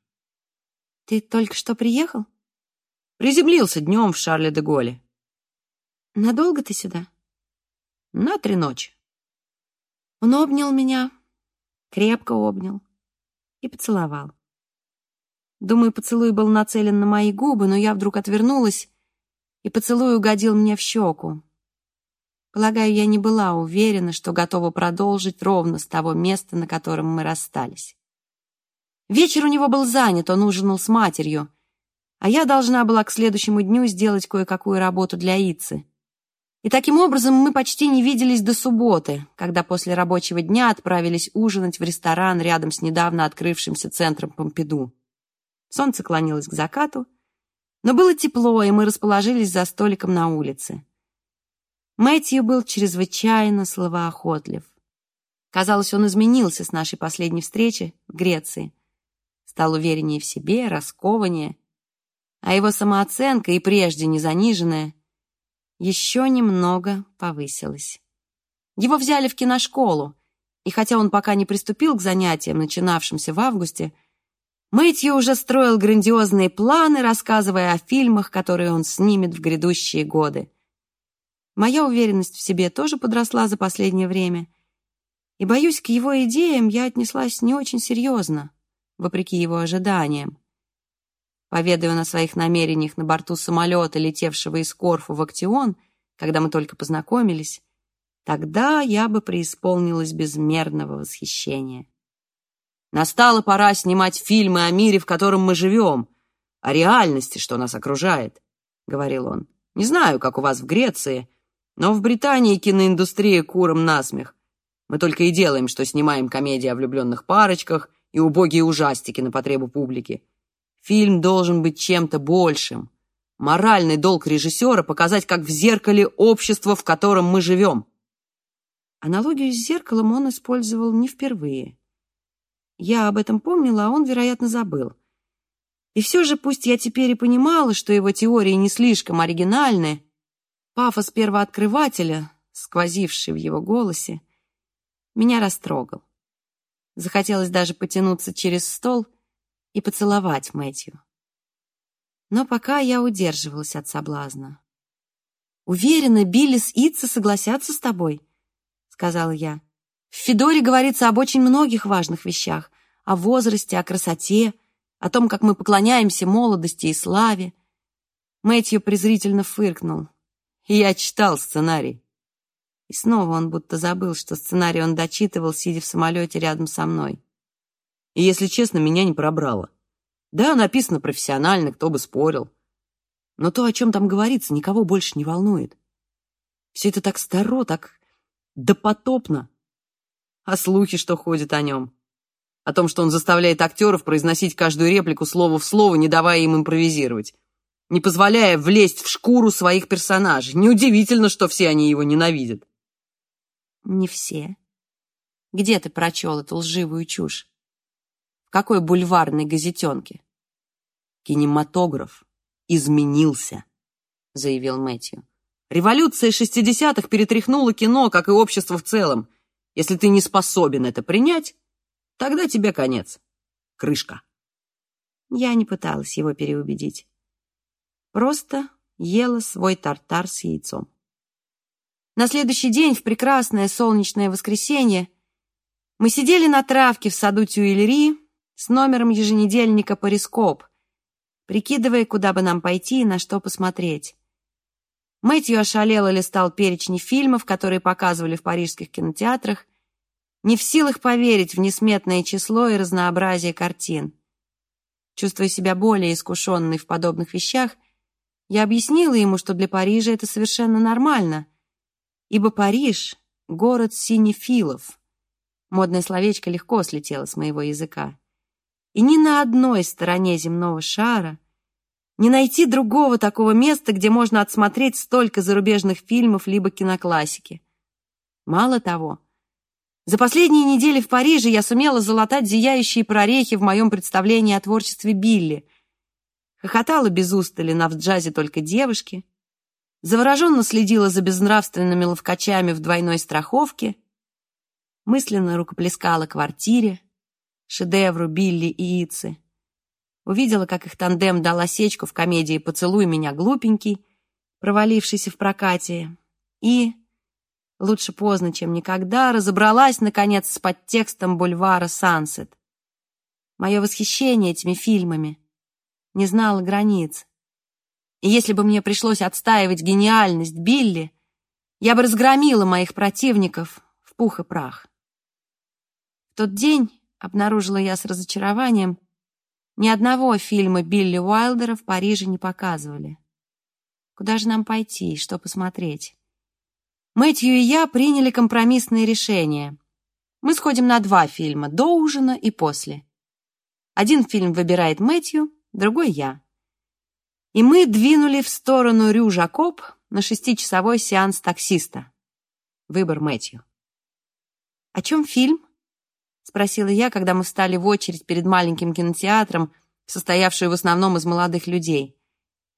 «Ты только что приехал?» «Приземлился днем в Шарле-де-Голле». «Надолго ты сюда?» «На три ночи». Он обнял меня, крепко обнял и поцеловал. Думаю, поцелуй был нацелен на мои губы, но я вдруг отвернулась, и поцелуй угодил мне в щеку. Полагаю, я не была уверена, что готова продолжить ровно с того места, на котором мы расстались. Вечер у него был занят, он ужинал с матерью, а я должна была к следующему дню сделать кое-какую работу для Ицы. И таким образом мы почти не виделись до субботы, когда после рабочего дня отправились ужинать в ресторан рядом с недавно открывшимся центром Помпиду. Солнце клонилось к закату, но было тепло, и мы расположились за столиком на улице. Мэтью был чрезвычайно словоохотлив. Казалось, он изменился с нашей последней встречи в Греции. Стал увереннее в себе, раскованнее, а его самооценка, и прежде не заниженная, еще немного повысилась. Его взяли в киношколу, и хотя он пока не приступил к занятиям, начинавшимся в августе, Мэтью уже строил грандиозные планы, рассказывая о фильмах, которые он снимет в грядущие годы. Моя уверенность в себе тоже подросла за последнее время, и, боюсь, к его идеям я отнеслась не очень серьезно, вопреки его ожиданиям. Поведаю о своих намерениях на борту самолета, летевшего из Корфу в Актион, когда мы только познакомились, тогда я бы преисполнилась безмерного восхищения. Настала пора снимать фильмы о мире, в котором мы живем, о реальности, что нас окружает, — говорил он. Не знаю, как у вас в Греции, но в Британии киноиндустрия куром насмех. Мы только и делаем, что снимаем комедии о влюбленных парочках и убогие ужастики на потребу публики. Фильм должен быть чем-то большим. Моральный долг режиссера — показать, как в зеркале общество, в котором мы живем. Аналогию с зеркалом он использовал не впервые. Я об этом помнила, а он, вероятно, забыл. И все же, пусть я теперь и понимала, что его теории не слишком оригинальны, пафос первооткрывателя, сквозивший в его голосе, меня растрогал. Захотелось даже потянуться через стол и поцеловать Мэтью. Но пока я удерживалась от соблазна. «Уверена, Билли с Итса согласятся с тобой», — сказала я. «В Федоре говорится об очень многих важных вещах. О возрасте, о красоте, о том, как мы поклоняемся молодости и славе». Мэтью презрительно фыркнул. «Я читал сценарий». И снова он будто забыл, что сценарий он дочитывал, сидя в самолете рядом со мной. И, если честно, меня не пробрало. Да, написано профессионально, кто бы спорил. Но то, о чем там говорится, никого больше не волнует. Все это так старо, так допотопно. А слухи, что ходят о нем? О том, что он заставляет актеров произносить каждую реплику слово в слово, не давая им импровизировать. Не позволяя влезть в шкуру своих персонажей. Неудивительно, что все они его ненавидят. Не все. Где ты прочел эту лживую чушь? какой бульварной газетенке. «Кинематограф изменился», — заявил Мэтью. «Революция шестидесятых перетряхнула кино, как и общество в целом. Если ты не способен это принять, тогда тебе конец. Крышка». Я не пыталась его переубедить. Просто ела свой тартар с яйцом. На следующий день, в прекрасное солнечное воскресенье, мы сидели на травке в саду Тюильри, с номером еженедельника «Парископ», прикидывая, куда бы нам пойти и на что посмотреть. Мэтью ошалело листал перечни фильмов, которые показывали в парижских кинотеатрах, не в силах поверить в несметное число и разнообразие картин. Чувствуя себя более искушенной в подобных вещах, я объяснила ему, что для Парижа это совершенно нормально, ибо Париж — город синефилов. Модное словечко легко слетело с моего языка. И ни на одной стороне земного шара не найти другого такого места, где можно отсмотреть столько зарубежных фильмов либо киноклассики. Мало того, За последние недели в Париже я сумела залатать зияющие прорехи в моем представлении о творчестве Билли. Хохотала без устали на в джазе только девушки, завороженно следила за безнравственными ловкачами в двойной страховке, мысленно рукоплескала квартире, шедевру Билли и Ицы, увидела, как их тандем дал осечку в комедии «Поцелуй меня, глупенький», провалившийся в прокате, и, лучше поздно, чем никогда, разобралась, наконец, с подтекстом бульвара «Сансет». Мое восхищение этими фильмами не знало границ. И если бы мне пришлось отстаивать гениальность Билли, я бы разгромила моих противников в пух и прах. В тот день, обнаружила я с разочарованием, ни одного фильма Билли Уайлдера в Париже не показывали. Куда же нам пойти и что посмотреть? Мэтью и я приняли компромиссное решение. Мы сходим на два фильма, до ужина и после. Один фильм выбирает Мэтью, другой я и мы двинули в сторону Рю-Жакоб на шестичасовой сеанс таксиста. Выбор Мэтью. «О чем фильм?» — спросила я, когда мы встали в очередь перед маленьким кинотеатром, состоявшую в основном из молодых людей.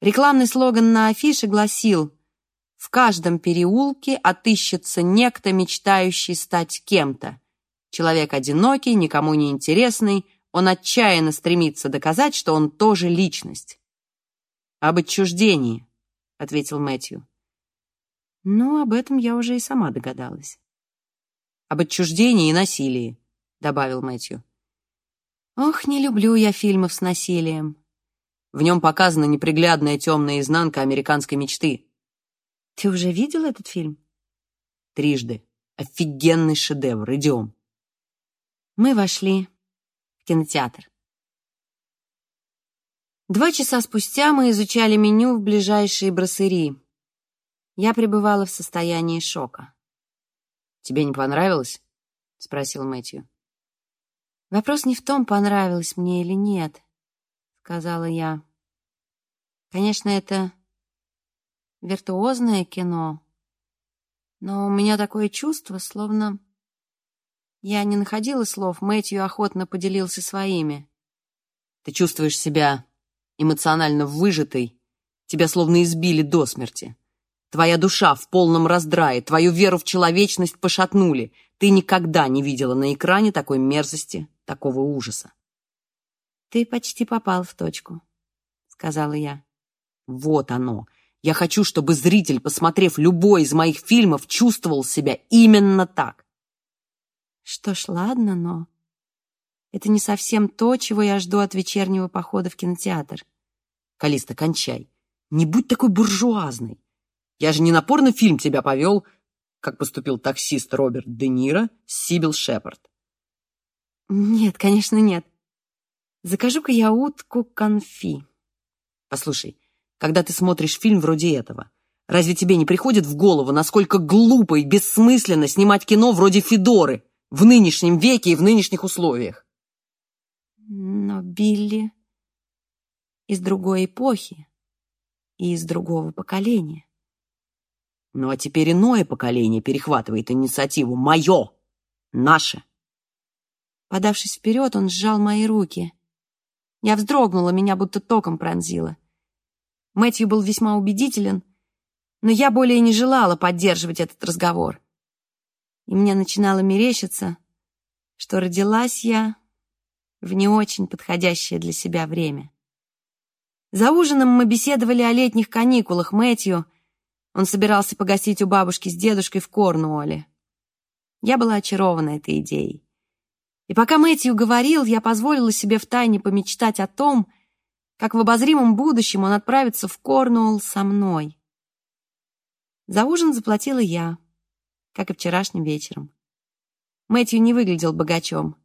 Рекламный слоган на афише гласил «В каждом переулке отыщется некто, мечтающий стать кем-то. Человек одинокий, никому не интересный, он отчаянно стремится доказать, что он тоже личность». «Об отчуждении», — ответил Мэтью. «Ну, об этом я уже и сама догадалась». «Об отчуждении и насилии», — добавил Мэтью. «Ох, не люблю я фильмов с насилием». В нем показана неприглядная темная изнанка американской мечты. «Ты уже видел этот фильм?» «Трижды. Офигенный шедевр. Идем». Мы вошли кинотеатр. Два часа спустя мы изучали меню в ближайшей брасserie. Я пребывала в состоянии шока. «Тебе не понравилось?» — спросил Мэтью. «Вопрос не в том, понравилось мне или нет», — сказала я. «Конечно, это виртуозное кино, но у меня такое чувство, словно...» Я не находила слов, Мэтью охотно поделился своими. «Ты чувствуешь себя эмоционально выжатой, тебя словно избили до смерти. Твоя душа в полном раздрае, твою веру в человечность пошатнули. Ты никогда не видела на экране такой мерзости, такого ужаса. «Ты почти попал в точку», — сказала я. «Вот оно. Я хочу, чтобы зритель, посмотрев любой из моих фильмов, чувствовал себя именно так». «Что ж, ладно, но это не совсем то, чего я жду от вечернего похода в кинотеатр. Калиста, кончай. Не будь такой буржуазной. Я же не на порнофильм тебя повел, как поступил таксист Роберт Де Ниро с Сибил Шепард. Нет, конечно, нет. Закажу-ка я утку конфи. Послушай, когда ты смотришь фильм вроде этого, разве тебе не приходит в голову, насколько глупо и бессмысленно снимать кино вроде Федоры в нынешнем веке и в нынешних условиях? Но Билли из другой эпохи и из другого поколения. Ну а теперь иное поколение перехватывает инициативу. Мое! Наше! Подавшись вперед, он сжал мои руки. Я вздрогнула, меня будто током пронзило. Мэтью был весьма убедителен, но я более не желала поддерживать этот разговор. И мне начинало мерещиться, что родилась я в не очень подходящее для себя время. За ужином мы беседовали о летних каникулах Мэтью. Он собирался погостить у бабушки с дедушкой в Корнуолле. Я была очарована этой идеей. И пока Мэтью говорил, я позволила себе втайне помечтать о том, как в обозримом будущем он отправится в Корнуолл со мной. За ужин заплатила я, как и вчерашним вечером. Мэтью не выглядел богачом.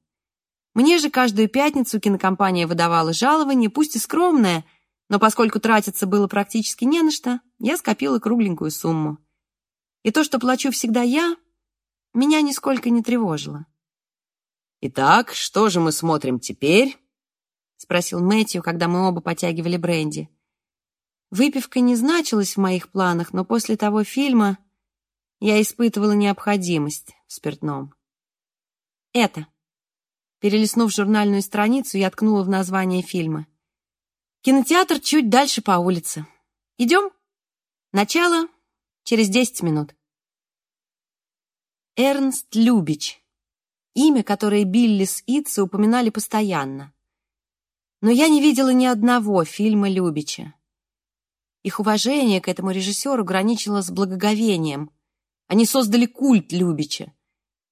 Мне же каждую пятницу кинокомпания выдавала жалование, пусть и скромное, но поскольку тратиться было практически не на что, я скопила кругленькую сумму. И то, что плачу всегда я, меня нисколько не тревожило. «Итак, что же мы смотрим теперь?» — спросил Мэтью, когда мы оба потягивали бренди. Выпивка не значилась в моих планах, но после того фильма я испытывала необходимость в спиртном. Это. Перелистнув журнальную страницу, я ткнула в название фильма. Кинотеатр чуть дальше по улице. Идем? Начало через 10 минут. Эрнст Любич. Имя, которое Билли с Итса упоминали постоянно. Но я не видела ни одного фильма Любича. Их уважение к этому режиссеру граничило с благоговением. Они создали культ Любича.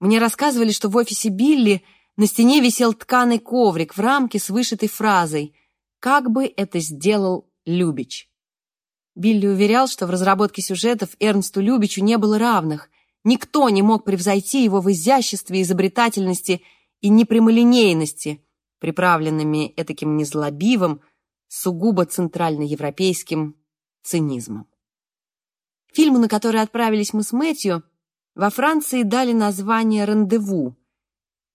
Мне рассказывали, что в офисе Билли на стене висел тканый коврик в рамке с вышитой фразой «Как бы это сделал Любич?». Билли уверял, что в разработке сюжетов Эрнсту Любичу не было равных. Никто не мог превзойти его в изяществе, изобретательности и непрямолинейности, приправленными этаким незлобивым, сугубо центральноевропейским цинизмом. Фильму, на который отправились мы с Мэтью, во Франции дали название «Рандеву».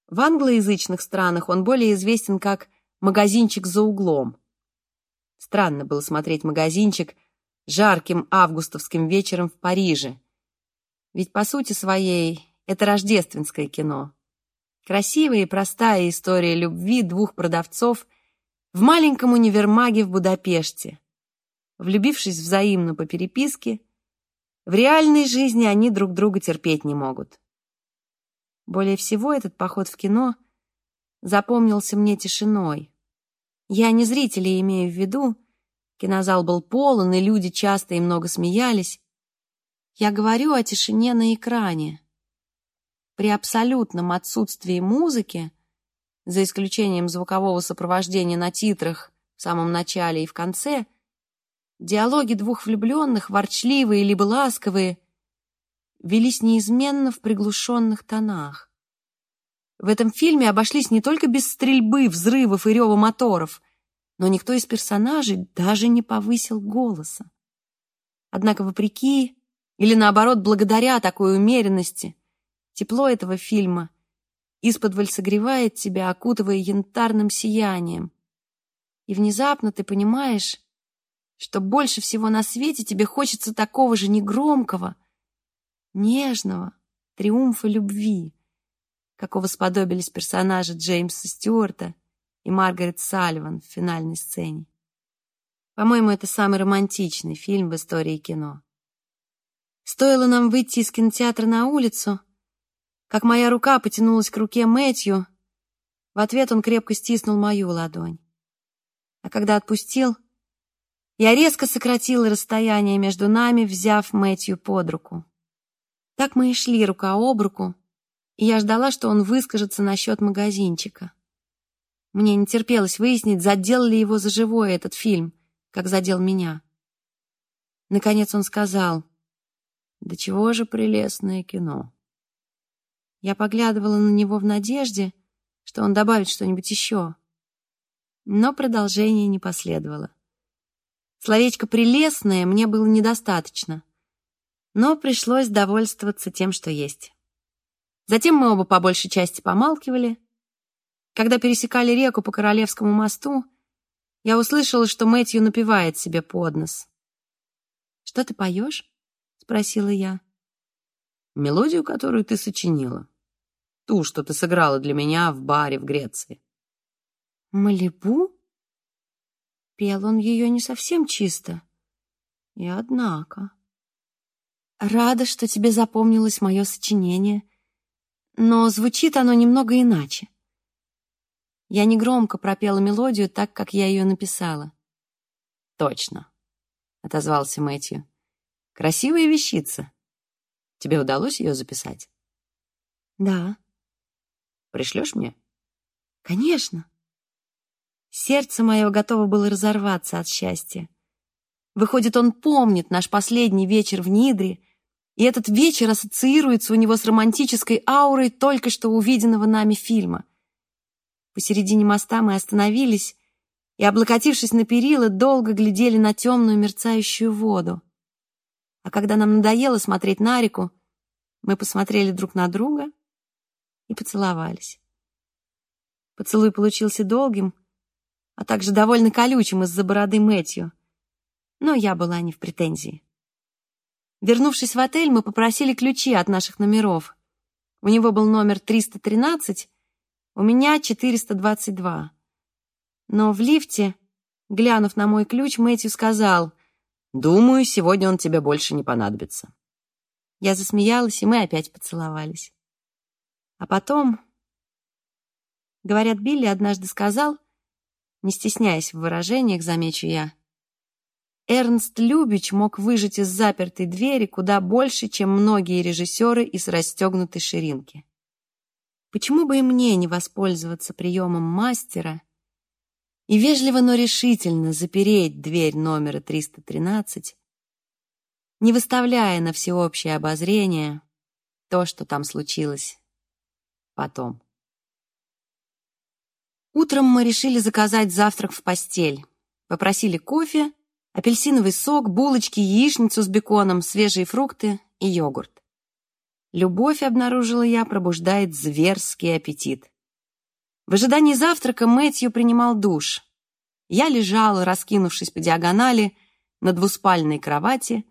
В англоязычных странах он более известен как «Магазинчик за углом». Странно было смотреть магазинчик жарким августовским вечером в Париже. Ведь по сути своей это рождественское кино. Красивая и простая история любви двух продавцов в маленьком универмаге в Будапеште. Влюбившись взаимно по переписке, в реальной жизни они друг друга терпеть не могут. Более всего этот поход в кино запомнился мне тишиной. Я не зрителей имею в виду, кинозал был полон, и люди часто и много смеялись. Я говорю о тишине на экране. При абсолютном отсутствии музыки, за исключением звукового сопровождения на титрах в самом начале и в конце, диалоги двух влюбленных, ворчливые либо ласковые, велись неизменно в приглушенных тонах. В этом фильме обошлись не только без стрельбы, взрывов и рева моторов, но никто из персонажей даже не повысил голоса. Однако, вопреки или, наоборот, благодаря такой умеренности, Тепло этого фильма исподволь согревает тебя, окутывая янтарным сиянием. И внезапно ты понимаешь, что больше всего на свете тебе хочется такого же негромкого, нежного триумфа любви, какого сподобились персонажи Джеймса Стюарта и Маргарет Салливан в финальной сцене. По-моему, это самый романтичный фильм в истории кино. Стоило нам выйти из кинотеатра на улицу — как моя рука потянулась к руке Мэтью, в ответ он крепко стиснул мою ладонь. А когда отпустил, я резко сократила расстояние между нами, взяв Мэтью под руку. Так мы и шли рука об руку, и я ждала, что он выскажется насчет магазинчика. Мне не терпелось выяснить, задел ли его за живое этот фильм, как задел меня. Наконец он сказал, «Да чего же прелестное кино!» Я поглядывала на него в надежде, что он добавит что-нибудь еще. Но продолжение не последовало. Словечко «прелестное» мне было недостаточно, но пришлось довольствоваться тем, что есть. Затем мы оба по большей части помалкивали. Когда пересекали реку по Королевскому мосту, я услышала, что Мэтью напевает себе под нос. «Что ты поешь?» — спросила я. «Мелодию, которую ты сочинила», Ту, что ты сыграла для меня в баре в Греции. Малибу? Пел он ее не совсем чисто. И однако... Рада, что тебе запомнилось мое сочинение, но звучит оно немного иначе. Я негромко пропела мелодию так, как я ее написала. «Точно», — отозвался Мэтью. «Красивая вещица. Тебе удалось ее записать?» «Да». Пришлешь мне? Конечно. Сердце мое готово было разорваться от счастья. Выходит, он помнит наш последний вечер в Нидре, и этот вечер ассоциируется у него с романтической аурой только что увиденного нами фильма. Посередине моста мы остановились и, облокотившись на перила, долго глядели на темную мерцающую воду. А когда нам надоело смотреть на реку, мы посмотрели друг на друга — и поцеловались. Поцелуй получился долгим, а также довольно колючим из-за бороды Мэтью, но я была не в претензии. Вернувшись в отель, мы попросили ключи от наших номеров. У него был номер 313, У меня 422. Но в лифте, глянув на мой ключ, Мэтью сказал, «Думаю, сегодня он тебе больше не понадобится». Я засмеялась, и мы опять поцеловались. А потом, говорят, Билли однажды сказал, не стесняясь в выражениях, замечу я, Эрнст Любич мог выжать из запертой двери куда больше, чем многие режиссеры из расстегнутой ширинки. Почему бы и мне не воспользоваться приемом мастера и вежливо, но решительно запереть дверь номера 313, не выставляя на всеобщее обозрение то, что там случилось потом. Утром мы решили заказать завтрак в постель. Попросили кофе, апельсиновый сок, булочки, яичницу с беконом, свежие фрукты и йогурт. Любовь, обнаружила я, пробуждает зверский аппетит. В ожидании завтрака Мэтью принимал душ. Я лежала, раскинувшись по диагонали, на двуспальной кровати,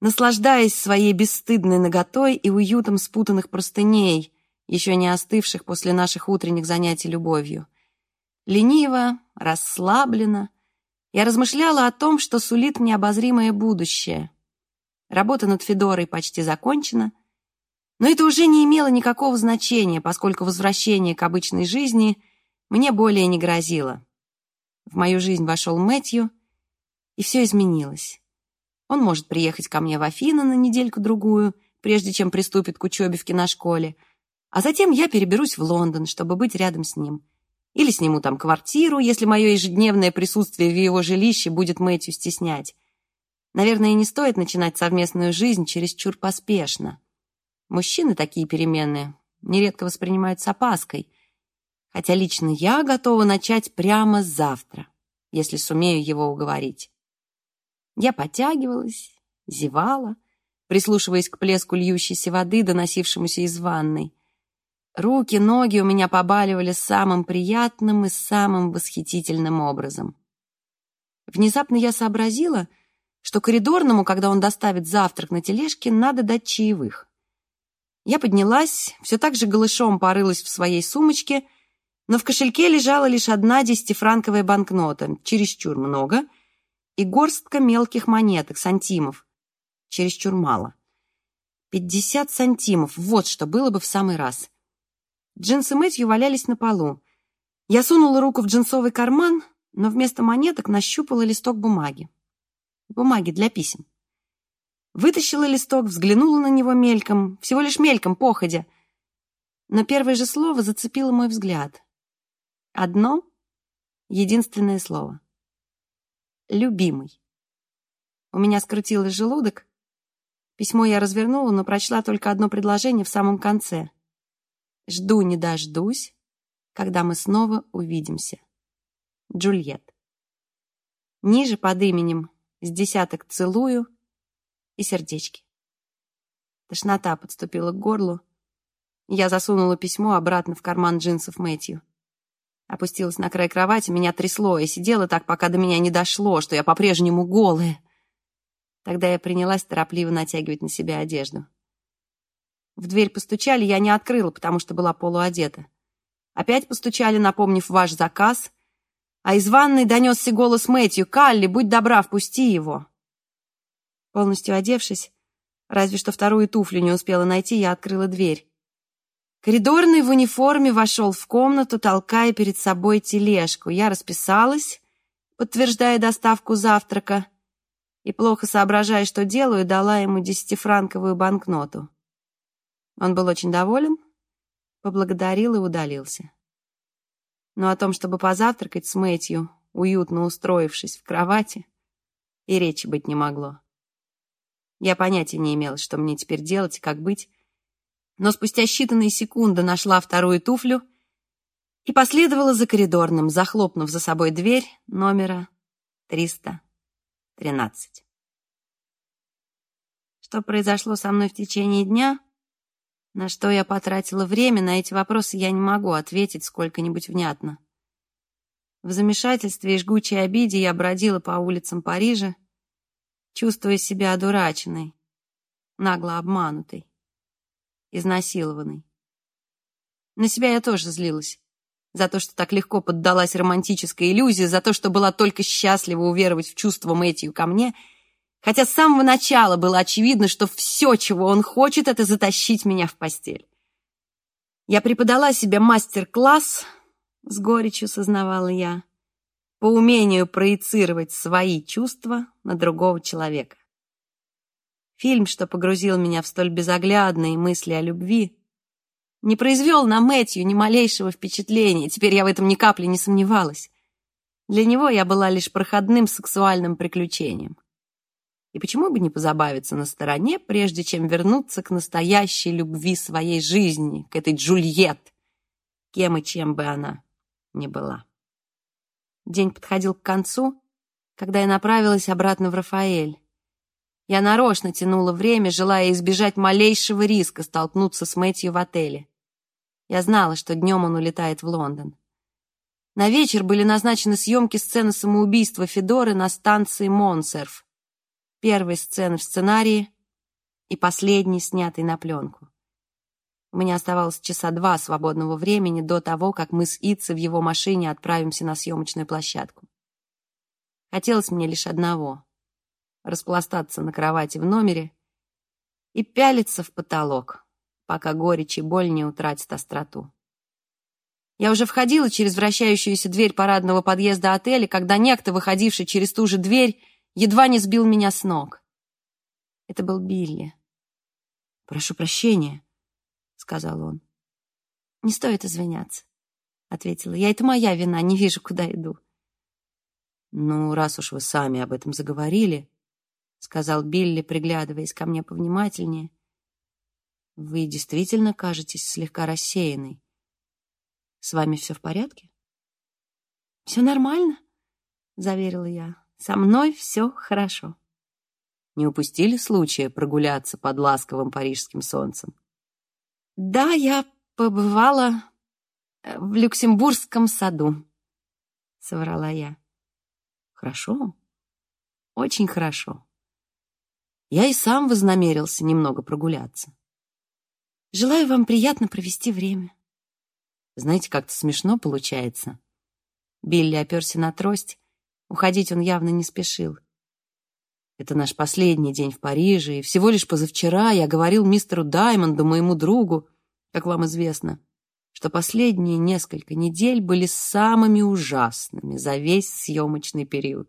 наслаждаясь своей бесстыдной наготой и уютом спутанных простыней, еще не остывших после наших утренних занятий любовью. Лениво, расслабленно, я размышляла о том, что сулит мне обозримое будущее. Работа над Федорой почти закончена, но это уже не имело никакого значения, поскольку возвращение к обычной жизни мне более не грозило. В мою жизнь вошел Мэтью, и все изменилось. Он может приехать ко мне в Афины на недельку-другую, прежде чем приступит к учебе в киношколе, а затем я переберусь в Лондон, чтобы быть рядом с ним. Или сниму там квартиру, если мое ежедневное присутствие в его жилище будет Мэтью стеснять. Наверное, не стоит начинать совместную жизнь чересчур поспешно. Мужчины такие перемены нередко воспринимают с опаской, хотя лично я готова начать прямо завтра, если сумею его уговорить. Я потягивалась, зевала, прислушиваясь к плеску льющейся воды, доносившемуся из ванной. Руки, ноги у меня побаливали самым приятным и самым восхитительным образом. Внезапно я сообразила, что коридорному, когда он доставит завтрак на тележке, надо дать чаевых. Я поднялась, все так же голышом порылась в своей сумочке, но в кошельке лежала лишь одна десятифранковая банкнота, чересчур много, и горстка мелких монеток, сантимов, чересчур мало. Пятьдесят сантимов, вот что было бы в самый раз. Джинсы Мэтью валялись на полу. Я сунула руку в джинсовый карман, но вместо монеток нащупала листок бумаги. Бумаги для писем. Вытащила листок, взглянула на него мельком, всего лишь мельком, походя. Но первое же слово зацепило мой взгляд. Одно, единственное слово. «Любимый». У меня скрутилось желудок. Письмо я развернула, но прочла только одно предложение в самом конце — Жду не дождусь, когда мы снова увидимся. Джульет. Ниже под именем с десяток целую и сердечки. Тошнота подступила к горлу. Я засунула письмо обратно в карман джинсов Мэтью. Опустилась на край кровати, меня трясло, и сидела так, пока до меня не дошло, что я по-прежнему голая. Тогда я принялась торопливо натягивать на себя одежду. В дверь постучали, я не открыла, потому что была полуодета. Опять постучали, напомнив ваш заказ, а из ванной донесся голос Мэтью. «Калли, будь добра, впусти его!» Полностью одевшись, разве что вторую туфлю не успела найти, я открыла дверь. Коридорный в униформе вошел в комнату, толкая перед собой тележку. Я расписалась, подтверждая доставку завтрака, и, плохо соображая, что делаю, дала ему десятифранковую банкноту. Он был очень доволен, поблагодарил и удалился. Но о том, чтобы позавтракать с Мэтью, уютно устроившись в кровати, и речи быть не могло. Я понятия не имела, что мне теперь делать и как быть, но спустя считанные секунды нашла вторую туфлю и последовала за коридорным, захлопнув за собой дверь номера 313. Что произошло со мной в течение дня — на что я потратила время, на эти вопросы я не могу ответить сколько-нибудь внятно. В замешательстве и жгучей обиде я бродила по улицам Парижа, чувствуя себя одураченной, нагло обманутой, изнасилованной. На себя я тоже злилась. за то, что так легко поддалась романтической иллюзии, за то, что была только счастлива уверовать в чувство Мэтью ко мне, хотя с самого начала было очевидно, что все, чего он хочет, это затащить меня в постель. Я преподала себе мастер-класс, с горечью сознавала я, по умению проецировать свои чувства на другого человека. Фильм, что погрузил меня в столь безоглядные мысли о любви, не произвел на Мэтью ни малейшего впечатления, теперь я в этом ни капли не сомневалась. Для него я была лишь проходным сексуальным приключением. И почему бы не позабавиться на стороне, прежде чем вернуться к настоящей любви своей жизни, к этой Джульет, кем и чем бы она ни была. День подходил к концу, когда я направилась обратно в Рафаэль. Я нарочно тянула время, желая избежать малейшего риска столкнуться с Мэтью в отеле. Я знала, что днем он улетает в Лондон. На вечер были назначены съемки сцены самоубийства Федоры на станции Монсерф. Первой сцены в сценарии и последней, снятой на пленку. У меня оставалось часа два свободного времени до того, как мы с Итцей в его машине отправимся на съемочную площадку. Хотелось мне лишь одного — распластаться на кровати в номере и пялиться в потолок пока горечь и боль не утратят остроту. Я уже входила через вращающуюся дверь парадного подъезда отеля, когда некто, выходивший через ту же дверь, едва не сбил меня с ног. Это был Билли. «Прошу прощения», — сказал он. «Не стоит извиняться», — ответила я. «Это моя вина, не вижу, куда иду». «Ну, раз уж вы сами об этом заговорили», — сказал Билли, приглядываясь ко мне повнимательнее, — вы действительно кажетесь слегка рассеянной. С вами все в порядке? Все нормально, заверила я. Со мной все хорошо. Не упустили случая прогуляться под ласковым парижским солнцем? Да, я побывала э, в Люксембургском саду, соврала я. Хорошо, очень хорошо. Я и сам вознамерился немного прогуляться. Желаю вам приятно провести время. Знаете, как-то смешно получается. Билли оперся на трость. Уходить он явно не спешил. Это наш последний день в Париже, и всего лишь позавчера я говорил мистеру Даймонду, моему другу, как вам известно, что последние несколько недель были самыми ужасными за весь съемочный период.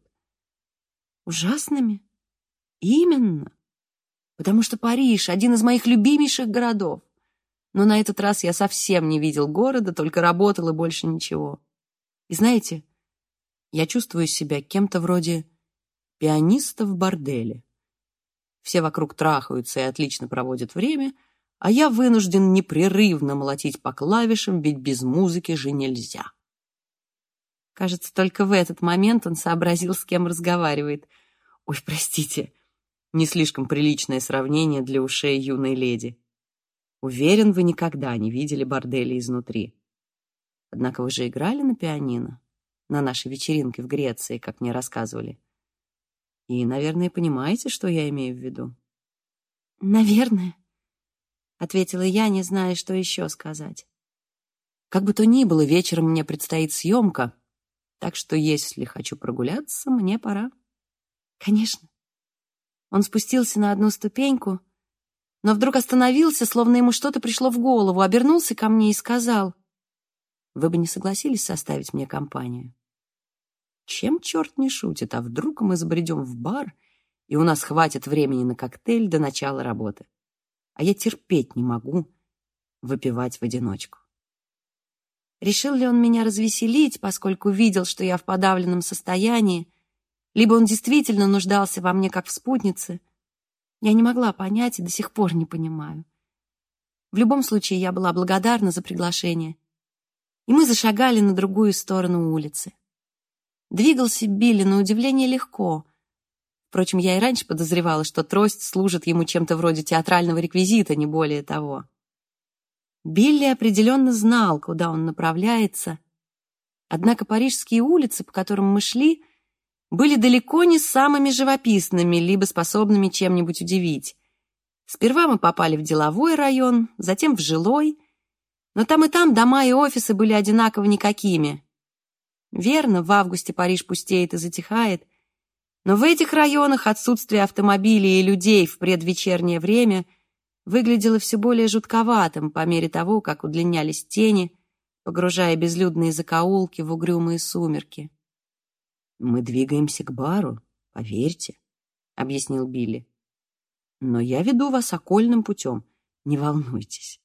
Ужасными? Именно. Потому что Париж — один из моих любимейших городов. Но на этот раз я совсем не видел города, только работал и больше ничего. И знаете, я чувствую себя кем-то вроде пианиста в борделе. Все вокруг трахаются и отлично проводят время, а я вынужден непрерывно молотить по клавишам, ведь без музыки же нельзя. Кажется, только в этот момент он сообразил, с кем разговаривает. Ой, простите, не слишком приличное сравнение для ушей юной леди. Уверен, вы никогда не видели бордели изнутри. Однако вы же играли на пианино на нашей вечеринке в Греции, как мне рассказывали. И, наверное, понимаете, что я имею в виду? Наверное, ответила я, не зная, что еще сказать. Как бы то ни было, вечером мне предстоит съемка, так что если хочу прогуляться, мне пора. Конечно. Он спустился на одну ступеньку, но вдруг остановился, словно ему что-то пришло в голову, обернулся ко мне и сказал, «Вы бы не согласились составить мне компанию?» Чем черт не шутит, а вдруг мы забредем в бар, и у нас хватит времени на коктейль до начала работы? А я терпеть не могу выпивать в одиночку. Решил ли он меня развеселить, поскольку видел, что я в подавленном состоянии, либо он действительно нуждался во мне как в спутнице — я не могла понять и до сих пор не понимаю. В любом случае, я была благодарна за приглашение. И мы зашагали на другую сторону улицы. Двигался Билли на удивление легко. Впрочем, я и раньше подозревала, что трость служит ему чем-то вроде театрального реквизита, не более того. Билли определенно знал, куда он направляется. Однако парижские улицы, по которым мы шли, были далеко не самыми живописными, либо способными чем-нибудь удивить. Сперва мы попали в деловой район, затем в жилой, Но там и там дома и офисы были одинаково никакими. Верно, в августе Париж пустеет и затихает, но в этих районах отсутствие автомобилей и людей в предвечернее время выглядело все более жутковатым по мере того, как удлинялись тени, погружая безлюдные закоулки в угрюмые сумерки. «Мы двигаемся к бару, поверьте», — объяснил Билли. «Но я веду вас окольным путем, не волнуйтесь.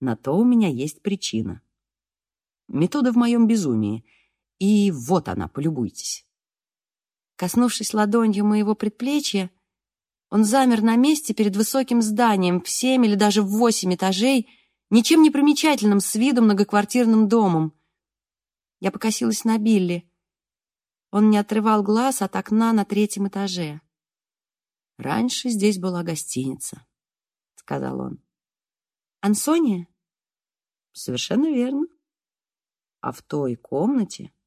На то у меня есть причина. Метода в моем безумии, и вот она, полюбуйтесь». Коснувшись ладонью моего предплечья, он замер на месте перед высоким зданием в семь или даже в восемь этажей, ничем не примечательным с виду многоквартирным домом. Я покосилась на Билли. Он не отрывал глаз от окна на третьем этаже. «Раньше здесь была гостиница», — сказал он. «Ансония?» «Совершенно верно. А в той комнате...» —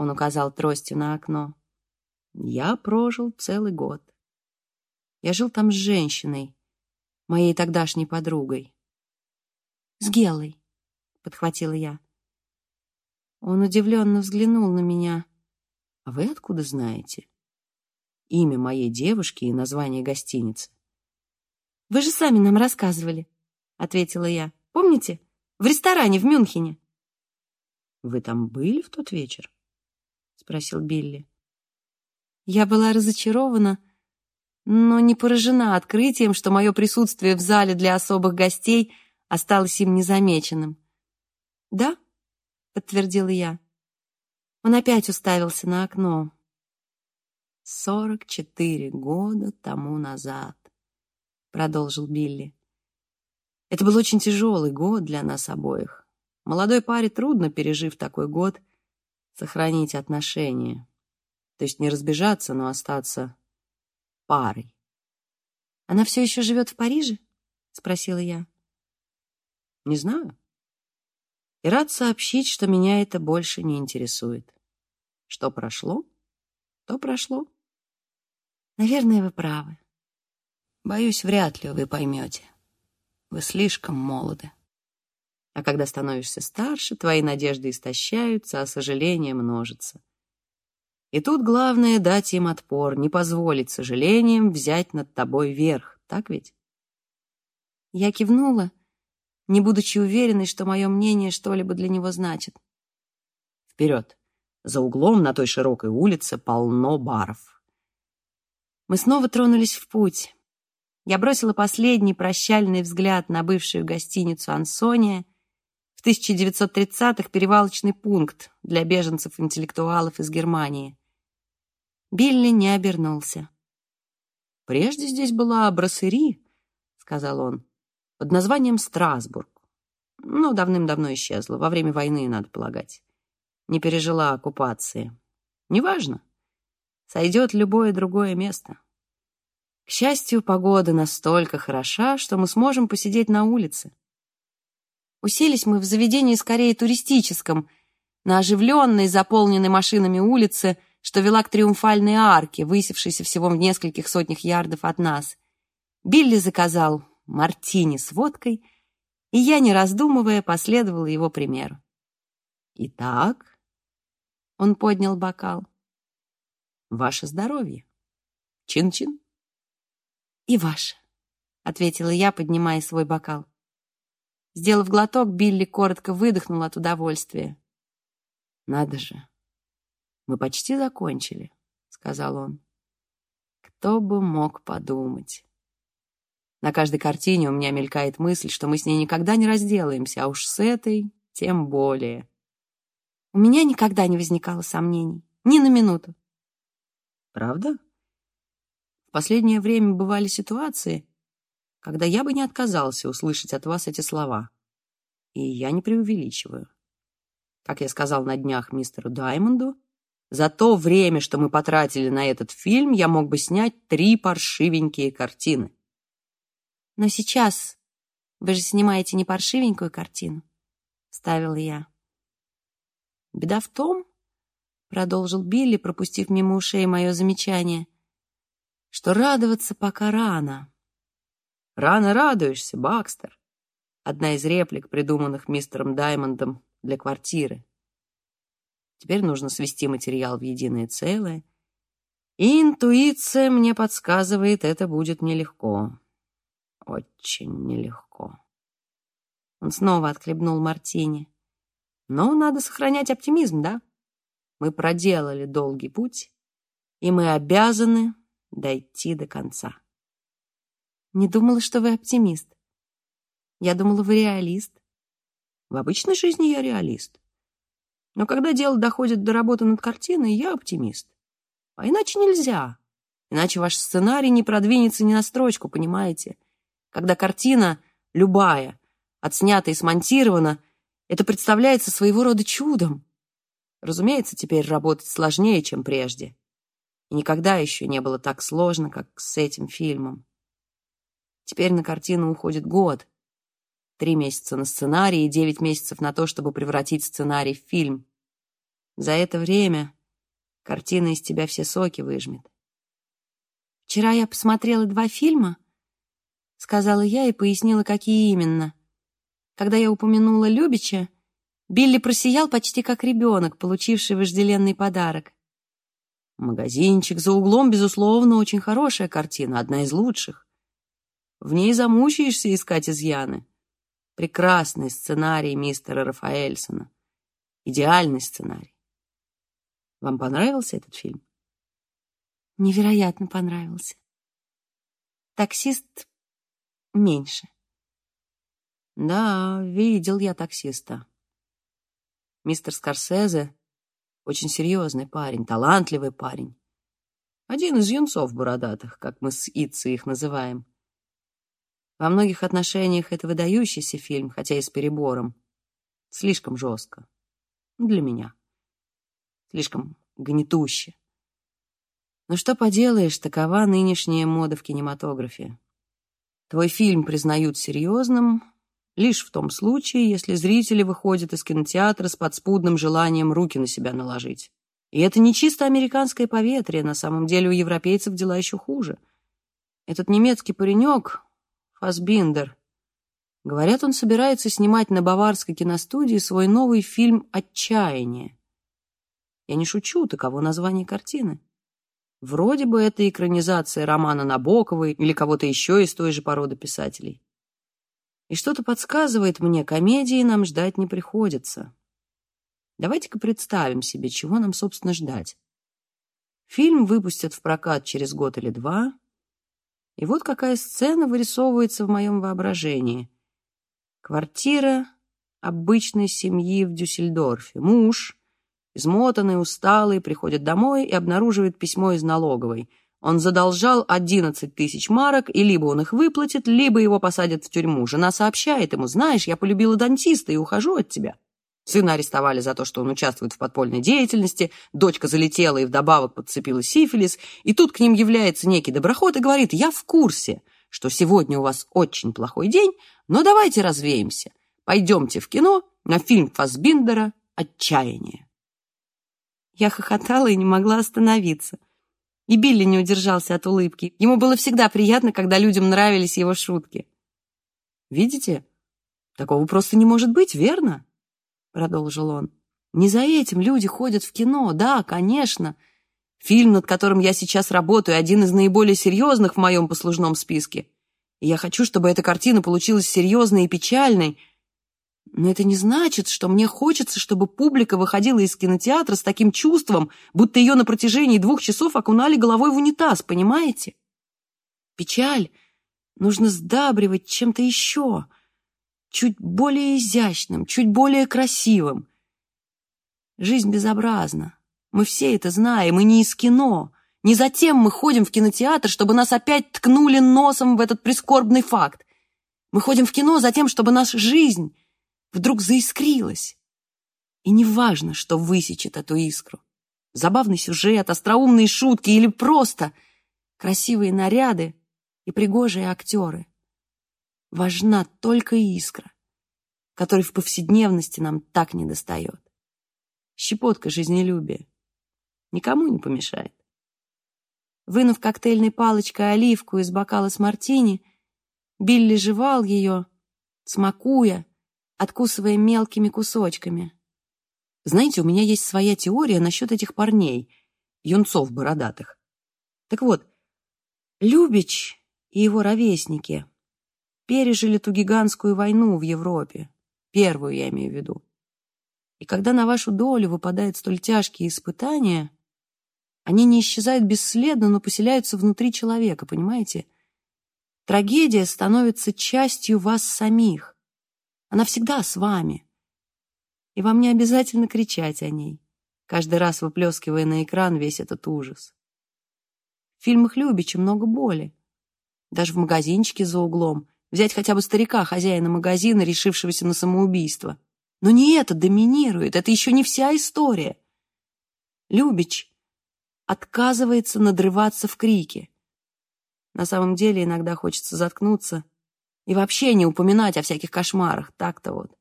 он указал тростью на окно. «Я прожил целый год. Я жил там с женщиной, моей тогдашней подругой. «С Гелой», — подхватила я. Он удивленно взглянул на меня. «А вы откуда знаете?» «Имя моей девушки и название гостиницы». «Вы же сами нам рассказывали», — ответила я. «Помните? В ресторане в Мюнхене». «Вы там были в тот вечер?» — спросил Билли. Я была разочарована, но не поражена открытием, что мое присутствие в зале для особых гостей — осталось им незамеченным. «Да», — подтвердила я. Он опять уставился на окно. «Сорок четыре года тому назад», — продолжил Билли. «Это был очень тяжелый год для нас обоих. Молодой паре трудно, пережив такой год, сохранить отношения. То есть не разбежаться, но остаться парой». «Она все еще живет в Париже?» — спросила я. Не знаю. И рад сообщить, что меня это больше не интересует. Что прошло, то прошло. Наверное, вы правы. Боюсь, вряд ли вы поймете. Вы слишком молоды. А когда становишься старше, твои надежды истощаются, а сожаление множится. И тут главное — дать им отпор, не позволить сожалениям взять над тобой верх, так ведь? Я кивнула, не будучи уверенной, что мое мнение что-либо для него значит. Вперед! За углом на той широкой улице полно баров. Мы снова тронулись в путь. Я бросила последний прощальный взгляд на бывшую гостиницу «Ансония», в 1930-х перевалочный пункт для беженцев-интеллектуалов из Германии. Билли не обернулся. «Прежде здесь была Броссери», — сказал он под названием Страсбург. Но давным-давно исчезла, во время войны, надо полагать. Не пережила оккупации. Неважно. Сойдет любое другое место. К счастью, погода настолько хороша, что мы сможем посидеть на улице. Уселись мы в заведении скорее туристическом, на оживленной, заполненной машинами улице, что вела к триумфальной арке, высевшейся всего в нескольких сотнях ярдов от нас. Билли заказал мартини с водкой, и я, не раздумывая, последовала его примеру. «Итак», — он поднял бокал, — «ваше здоровье. Чин-чин». «И ваше», — ответила я, поднимая свой бокал. Сделав глоток, Билли коротко выдохнул от удовольствия. «Надо же, мы почти закончили», — сказал он. «Кто бы мог подумать». На каждой картине у меня мелькает мысль, что мы с ней никогда не разделаемся, а уж с этой тем более. У меня никогда не возникало сомнений. Ни на минуту. Правда? В последнее время бывали ситуации, когда я бы не отказался услышать от вас эти слова. И я не преувеличиваю. Как я сказал на днях мистеру Даймонду, за то время, что мы потратили на этот фильм, я мог бы снять три паршивенькие картины. Но сейчас вы же снимаете не паршивенькую картину, — ставила я. Беда в том, — продолжил Билли, пропустив мимо ушей мое замечание, — что радоваться пока рано. Рано радуешься, Бакстер. одна из реплик, придуманных мистером Даймондом для квартиры. Теперь нужно свести материал в единое целое. Интуиция мне подсказывает, это будет нелегко. Очень нелегко. Он снова отхлебнул мартини. Но надо сохранять оптимизм, да? Мы проделали долгий путь, и мы обязаны дойти до конца. Не думала, что вы оптимист. Я думала, вы реалист. В обычной жизни я реалист. Но когда дело доходит до работы над картиной, я оптимист. А иначе нельзя. Иначе ваш сценарий не продвинется ни на строчку, понимаете? Когда картина, любая, отснята и смонтирована, это представляется своего рода чудом. Разумеется, теперь работать сложнее, чем прежде. И никогда еще не было так сложно, как с этим фильмом. Теперь на картину уходит год. Три месяца на сценарий и девять месяцев на то, чтобы превратить сценарий в фильм. За это время картина из тебя все соки выжмет. «Вчера я посмотрела два фильма», — сказала я и пояснила, какие именно. Когда я упомянула Любича, Билли просиял почти как ребенок, получивший вожделенный подарок. Магазинчик за углом, безусловно, очень хорошая картина, одна из лучших. В ней замучаешься искать изъяны. Прекрасный сценарий мистера Рафаэльсона. Идеальный сценарий. Вам понравился этот фильм? Невероятно понравился. Таксист меньше. Да, видел я таксиста. Мистер Скорсезе очень серьезный парень, талантливый парень. Один из юнцов бородатых, как мы с Итцей их называем. Во многих отношениях это выдающийся фильм, хотя и с перебором. Слишком жестко. Для меня. Слишком гнетуще. Но что поделаешь, такова нынешняя мода в кинематографе. Твой фильм признают серьезным лишь в том случае, если зрители выходят из кинотеатра с подспудным желанием руки на себя наложить. И это не чисто американское поветрие, на самом деле у европейцев дела еще хуже. Этот немецкий паренек, Фасбиндер. Говорят, он собирается снимать на баварской киностудии свой новый фильм «Отчаяние». Я не шучу, таково название картины. Вроде бы это экранизация романа Набоковой или кого-то еще из той же породы писателей. И что-то подсказывает мне, комедии нам ждать не приходится. Давайте-ка представим себе, чего нам, собственно, ждать. Фильм выпустят в прокат через год или два, и вот какая сцена вырисовывается в моем воображении. Квартира обычной семьи в Дюссельдорфе. Муж, измотанный, усталый, приходит домой и обнаруживает письмо из налоговой. Он задолжал 11 тысяч марок, и либо он их выплатит, либо его посадят в тюрьму. Жена сообщает ему, знаешь, я полюбила дантиста и ухожу от тебя. Сына арестовали за то, что он участвует в подпольной деятельности, дочка залетела и вдобавок подцепила сифилис, и тут к ним является некий доброход и говорит, я в курсе, что сегодня у вас очень плохой день, но давайте развеемся. Пойдемте в кино на фильм Фасбиндера «Отчаяние». Я хохотала и не могла остановиться. И Билли не удержался от улыбки. Ему было всегда приятно, когда людям нравились его шутки. «Видите? Такого просто не может быть, верно?» — продолжил он. «Не за этим люди ходят в кино, да, конечно. Фильм, над которым я сейчас работаю, один из наиболее серьезных в моем послужном списке. И я хочу, чтобы эта картина получилась серьезной и печальной. Но это не значит, что мне хочется, чтобы публика выходила из кинотеатра с таким чувством, будто ее на протяжении двух часов окунали головой в унитаз, понимаете? Печаль нужно сдабривать чем-то еще» чуть более изящным, чуть более красивым. Жизнь безобразна. Мы все это знаем, и не из кино. Не затем мы ходим в кинотеатр, чтобы нас опять ткнули носом в этот прискорбный факт. Мы ходим в кино за тем, чтобы наша жизнь вдруг заискрилась. И неважно, что высечет эту искру. Забавный сюжет, остроумные шутки или просто красивые наряды и пригожие актеры важна только искра, которой в повседневности нам так недостает. Щепотка жизнелюбия никому не помешает. Вынув коктейльной палочкой оливку из бокала с мартини, Билли жевал ее, смакуя, откусывая мелкими кусочками. Знаете, у меня есть своя теория насчет этих парней, юнцов бородатых. Так вот, Любич и его ровесники пережили ту гигантскую войну в Европе, первую я имею в виду. И когда на вашу долю выпадают столь тяжкие испытания, они не исчезают бесследно, но поселяются внутри человека, понимаете? Трагедия становится частью вас самих. Она всегда с вами. И вам не обязательно кричать о ней, каждый раз выплескивая на экран весь этот ужас. В фильмах Любича много боли. Даже в магазинчике за углом. Взять хотя бы старика, хозяина магазина, решившегося на самоубийство. Но не это доминирует, это еще не вся история. Любич отказывается надрываться в крике. На самом деле иногда хочется заткнуться и вообще не упоминать о всяких кошмарах, так-то вот.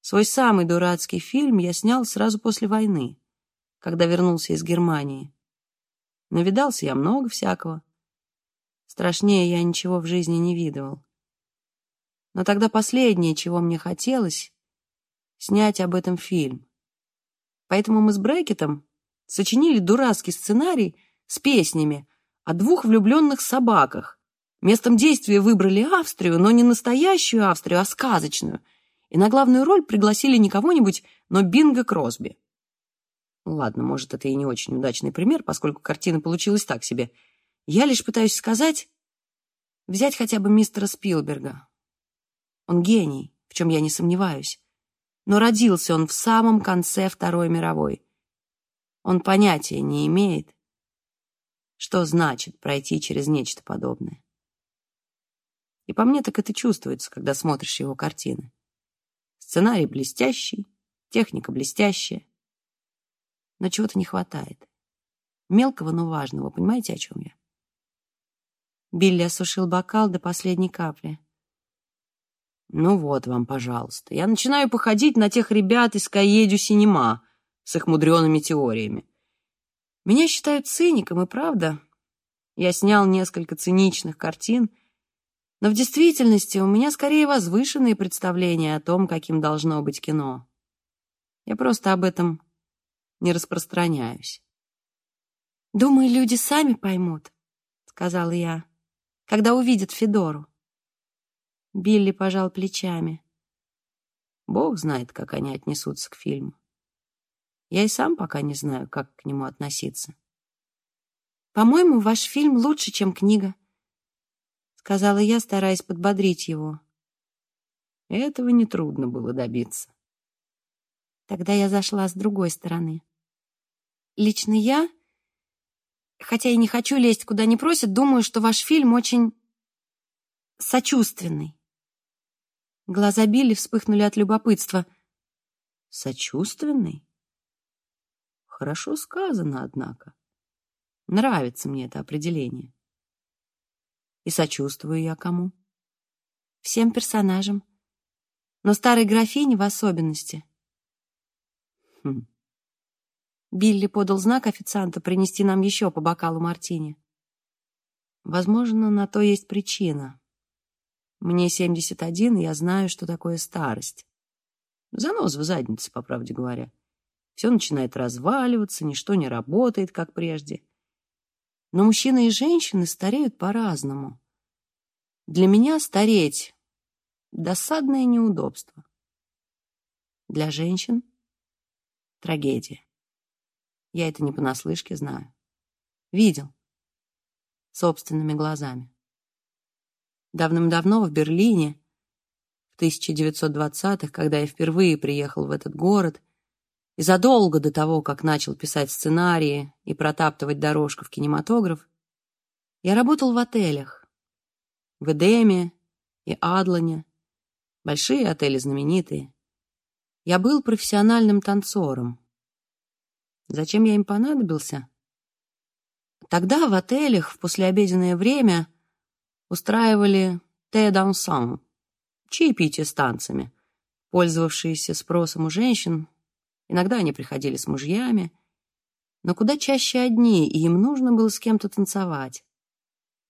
Свой самый дурацкий фильм я снял сразу после войны, когда вернулся из Германии. Навидался я много всякого. Страшнее я ничего в жизни не видывал. Но тогда последнее, чего мне хотелось, снять об этом фильм. Поэтому мы с Брекетом сочинили дурацкий сценарий с песнями о двух влюбленных собаках. Местом действия выбрали Австрию, но не настоящую Австрию, а сказочную. И на главную роль пригласили не кого-нибудь, но Бинго Кросби. Ладно, может, это и не очень удачный пример, поскольку картина получилась так себе. Я лишь пытаюсь сказать... Взять хотя бы мистера Спилберга. Он гений, в чем я не сомневаюсь. Но родился он в самом конце Второй мировой. Он понятия не имеет, что значит пройти через нечто подобное. И по мне так это чувствуется, когда смотришь его картины. Сценарий блестящий, техника блестящая, но чего-то не хватает. Мелкого, но важного. Понимаете, о чем я? Билли осушил бокал до последней капли. Ну вот вам, пожалуйста. Я начинаю походить на тех ребят из Каедю Синема с их мудреными теориями. Меня считают циником, и правда. Я снял несколько циничных картин, но в действительности у меня скорее возвышенные представления о том, каким должно быть кино. Я просто об этом не распространяюсь. «Думаю, люди сами поймут», — сказала я, — «когда увидят Федору». Билли пожал плечами. Бог знает, как они отнесутся к фильму. Я и сам пока не знаю, как к нему относиться. «По-моему, ваш фильм лучше, чем книга», — сказала я, стараясь подбодрить его. Этого нетрудно было добиться. Тогда я зашла с другой стороны. Лично я, хотя и не хочу лезть куда не просят, думаю, что ваш фильм очень сочувственный. Глаза Билли вспыхнули от любопытства. Сочувственный? Хорошо сказано, однако. Нравится мне это определение. И сочувствую я кому? Всем персонажам. Но старой графине в особенности. Хм. Билли подал знак официанта принести нам еще по бокалу мартини. Возможно, на то есть причина. Мне 71, и я знаю, что такое старость. Занос в заднице, по правде говоря. Все начинает разваливаться, ничто не работает, как прежде. Но мужчины и женщины стареют по-разному. Для меня стареть — досадное неудобство. Для женщин — трагедия. Я это не понаслышке знаю. Видел. Собственными глазами. Давным-давно в Берлине, в 1920-х, когда я впервые приехал в этот город, и задолго до того, как начал писать сценарии и протаптывать дорожку в кинематограф, я работал в отелях. В Эдеме и Адлане. Большие отели знаменитые. Я был профессиональным танцором. Зачем я им понадобился? Тогда в отелях в послеобеденное время устраивали «те дансан» — чаепитие с танцами, пользовавшиеся спросом у женщин. Иногда они приходили с мужьями, но куда чаще одни, и им нужно было с кем-то танцевать.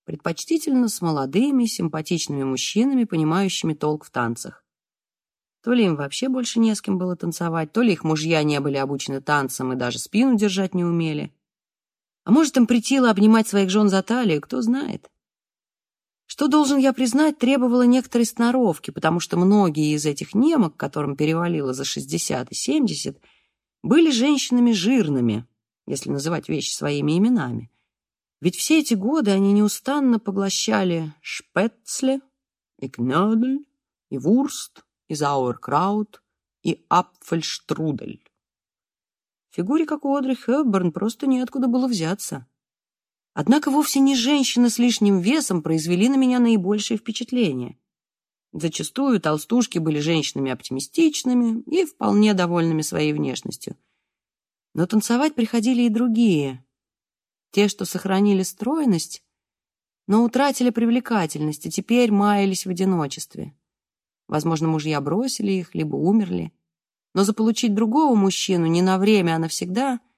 предпочтительно с молодыми, симпатичными мужчинами, понимающими толк в танцах. То ли им вообще больше не с кем было танцевать, то ли их мужья не были обучены танцам и даже спину держать не умели. А может, им притило обнимать своих жен за талию, кто знает. Что, должен я признать, требовало некоторой сноровки, потому что многие из этих немок, которым перевалило за 60 и 70, были женщинами жирными, если называть вещи своими именами. Ведь все эти годы они неустанно поглощали шпецле и кнёдль, и вурст, и зауэркраут, и апфельштрудель. Фигуре, как у Одри Хёбберн, просто неоткуда было взяться. Однако вовсе не женщины с лишним весом произвели на меня наибольшее впечатление. Зачастую толстушки были женщинами оптимистичными и вполне довольными своей внешностью. Но танцевать приходили и другие. Те, что сохранили стройность, но утратили привлекательность и теперь маялись в одиночестве. Возможно, мужья бросили их, либо умерли. Но заполучить другого мужчину не на время, а навсегда —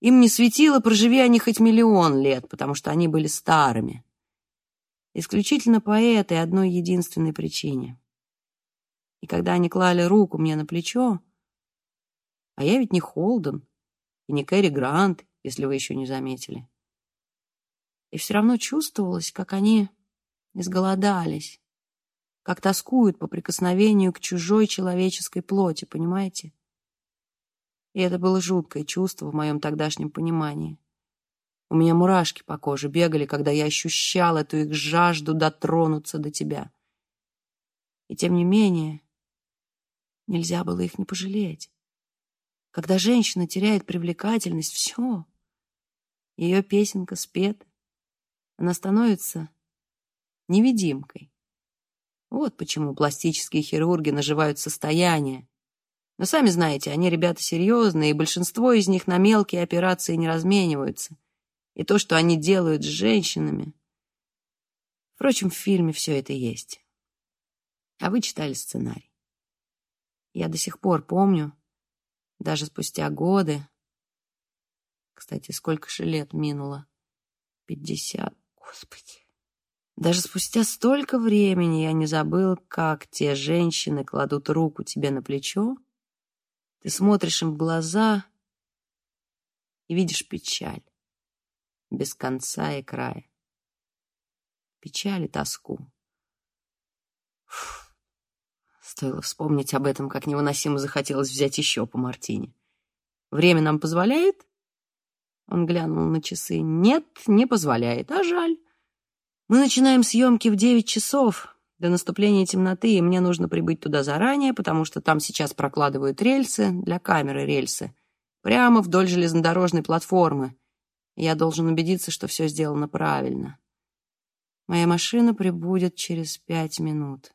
им не светило, проживи они хоть миллион лет, потому что они были старыми. Исключительно по этой одной единственной причине. И когда они клали руку мне на плечо, а я ведь не Холден и не Кэрри Грант, если вы еще не заметили, и все равно чувствовалось, как они изголодались, как тоскуют по прикосновению к чужой человеческой плоти, понимаете? И это было жуткое чувство в моем тогдашнем понимании. У меня мурашки по коже бегали, когда я ощущал эту их жажду дотронуться до тебя. И тем не менее, нельзя было их не пожалеть. Когда женщина теряет привлекательность, все. Ее песенка спета. Она становится невидимкой. Вот почему пластические хирурги наживают состояние, но сами знаете, они ребята серьезные, и большинство из них на мелкие операции не размениваются. И то, что они делают с женщинами... Впрочем, в фильме все это есть. А вы читали сценарий. Я до сих пор помню, даже спустя годы... Кстати, сколько же лет минуло? Пятьдесят. Господи. Даже спустя столько времени я не забыл, как те женщины кладут руку тебе на плечо, ты смотришь им в глаза и видишь печаль, без конца и края. Печаль и тоску. Фух. Стоило вспомнить об этом, как невыносимо захотелось взять еще по Мартине. Время нам позволяет? Он глянул на часы. Нет, не позволяет, а жаль. Мы начинаем съемки в девять часов, до наступления темноты, и мне нужно прибыть туда заранее, потому что там сейчас прокладывают рельсы, для камеры рельсы, прямо вдоль железнодорожной платформы. Я должен убедиться, что все сделано правильно. Моя машина прибудет через пять минут.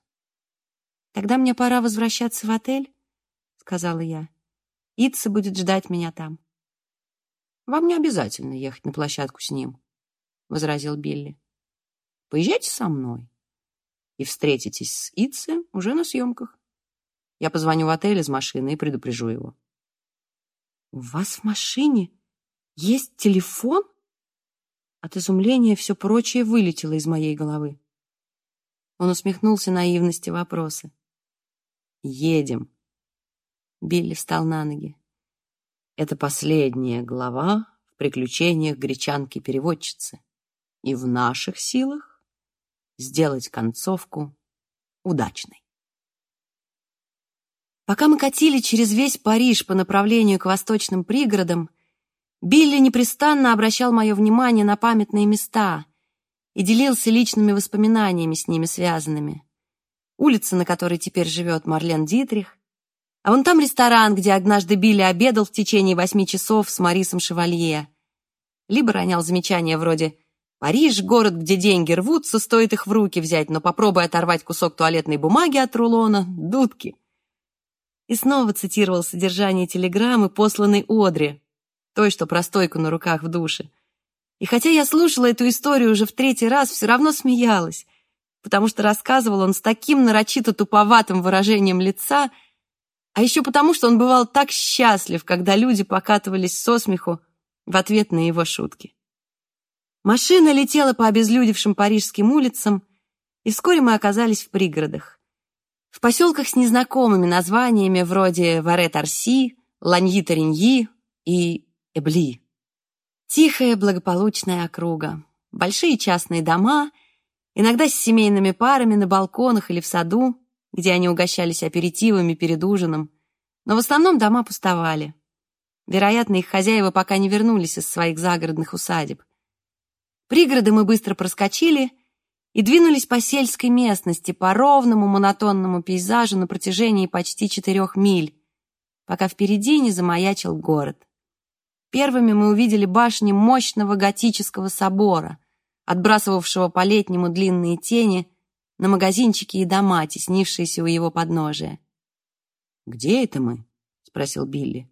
«Тогда мне пора возвращаться в отель», — сказала я. «Итса будет ждать меня там». «Вам не обязательно ехать на площадку с ним», — возразил Билли. «Поезжайте со мной и встретитесь с Итсе уже на съемках. Я позвоню в отель из машины и предупрежу его. «У вас в машине есть телефон?» От изумления все прочее вылетело из моей головы. Он усмехнулся наивности вопроса. «Едем». Билли встал на ноги. Это последняя глава в приключениях гречанки-переводчицы. И в наших силах сделать концовку удачной. Пока мы катили через весь Париж по направлению к восточным пригородам, Билли непрестанно обращал мое внимание на памятные места и делился личными воспоминаниями с ними связанными. Улица, на которой теперь живет Марлен Дитрих, а вон там ресторан, где однажды Билли обедал в течение восьми часов с Марисом Шевалье. Либо ронял замечания вроде Париж — город, где деньги рвутся, стоит их в руки взять, но попробуй оторвать кусок туалетной бумаги от рулона — дудки. И снова цитировал содержание телеграммы, посланной Одри, той, что про стойку на руках в душе. И хотя я слушала эту историю уже в третий раз, все равно смеялась, потому что рассказывал он с таким нарочито туповатым выражением лица, а еще потому, что он бывал так счастлив, когда люди покатывались со смеху в ответ на его шутки. Машина летела по обезлюдевшим парижским улицам, и вскоре мы оказались в пригородах. В поселках с незнакомыми названиями вроде Варе-Тарси, Ланьи-Тариньи и Эбли. Тихая, благополучная округа. Большие частные дома, иногда с семейными парами на балконах или в саду, где они угощались аперитивами перед ужином. Но в основном дома пустовали. Вероятно, их хозяева пока не вернулись из своих загородных усадеб. Пригороды мы быстро проскочили и двинулись по сельской местности, по ровному монотонному пейзажу на протяжении почти четырех миль, пока впереди не замаячил город. Первыми мы увидели башни мощного готического собора, отбрасывавшего по-летнему длинные тени на магазинчики и дома, теснившиеся у его подножия. «Где это мы?» — спросил Билли.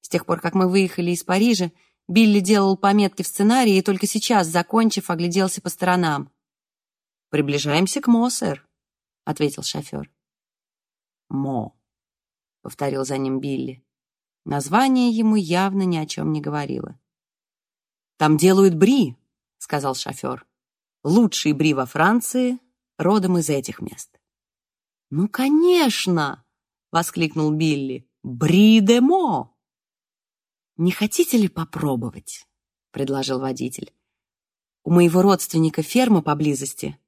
С тех пор, как мы выехали из Парижа, Билли делал пометки в сценарии и только сейчас, закончив, огляделся по сторонам. «Приближаемся к Мо, сэр», — ответил шофер. «Мо», — повторил за ним Билли. Название ему явно ни о чем не говорило. «Там делают бри», — сказал шофер. «Лучший бри во Франции, родом из этих мест». «Ну, конечно!» — воскликнул Билли. «Бри де Мо!» «Не хотите ли попробовать?» — предложил водитель. «У моего родственника ферма поблизости.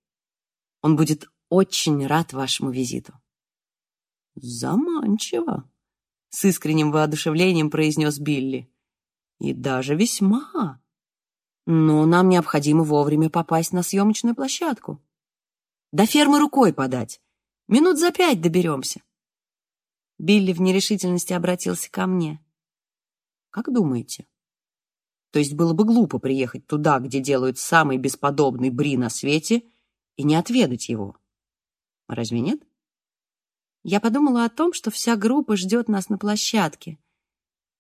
Он будет очень рад вашему визиту». «Заманчиво», с искренним воодушевлением произнес Билли. «И даже весьма. Но нам необходимо вовремя попасть на съемочную площадку. До фермы рукой подать. Минут за пять доберемся». Билли в нерешительности обратился ко мне. «Как думаете?» То есть было бы глупо приехать туда, где делают самый бесподобный бри на свете, и не отведать его. Разве нет? Я подумала о том, что вся группа ждет нас на площадке,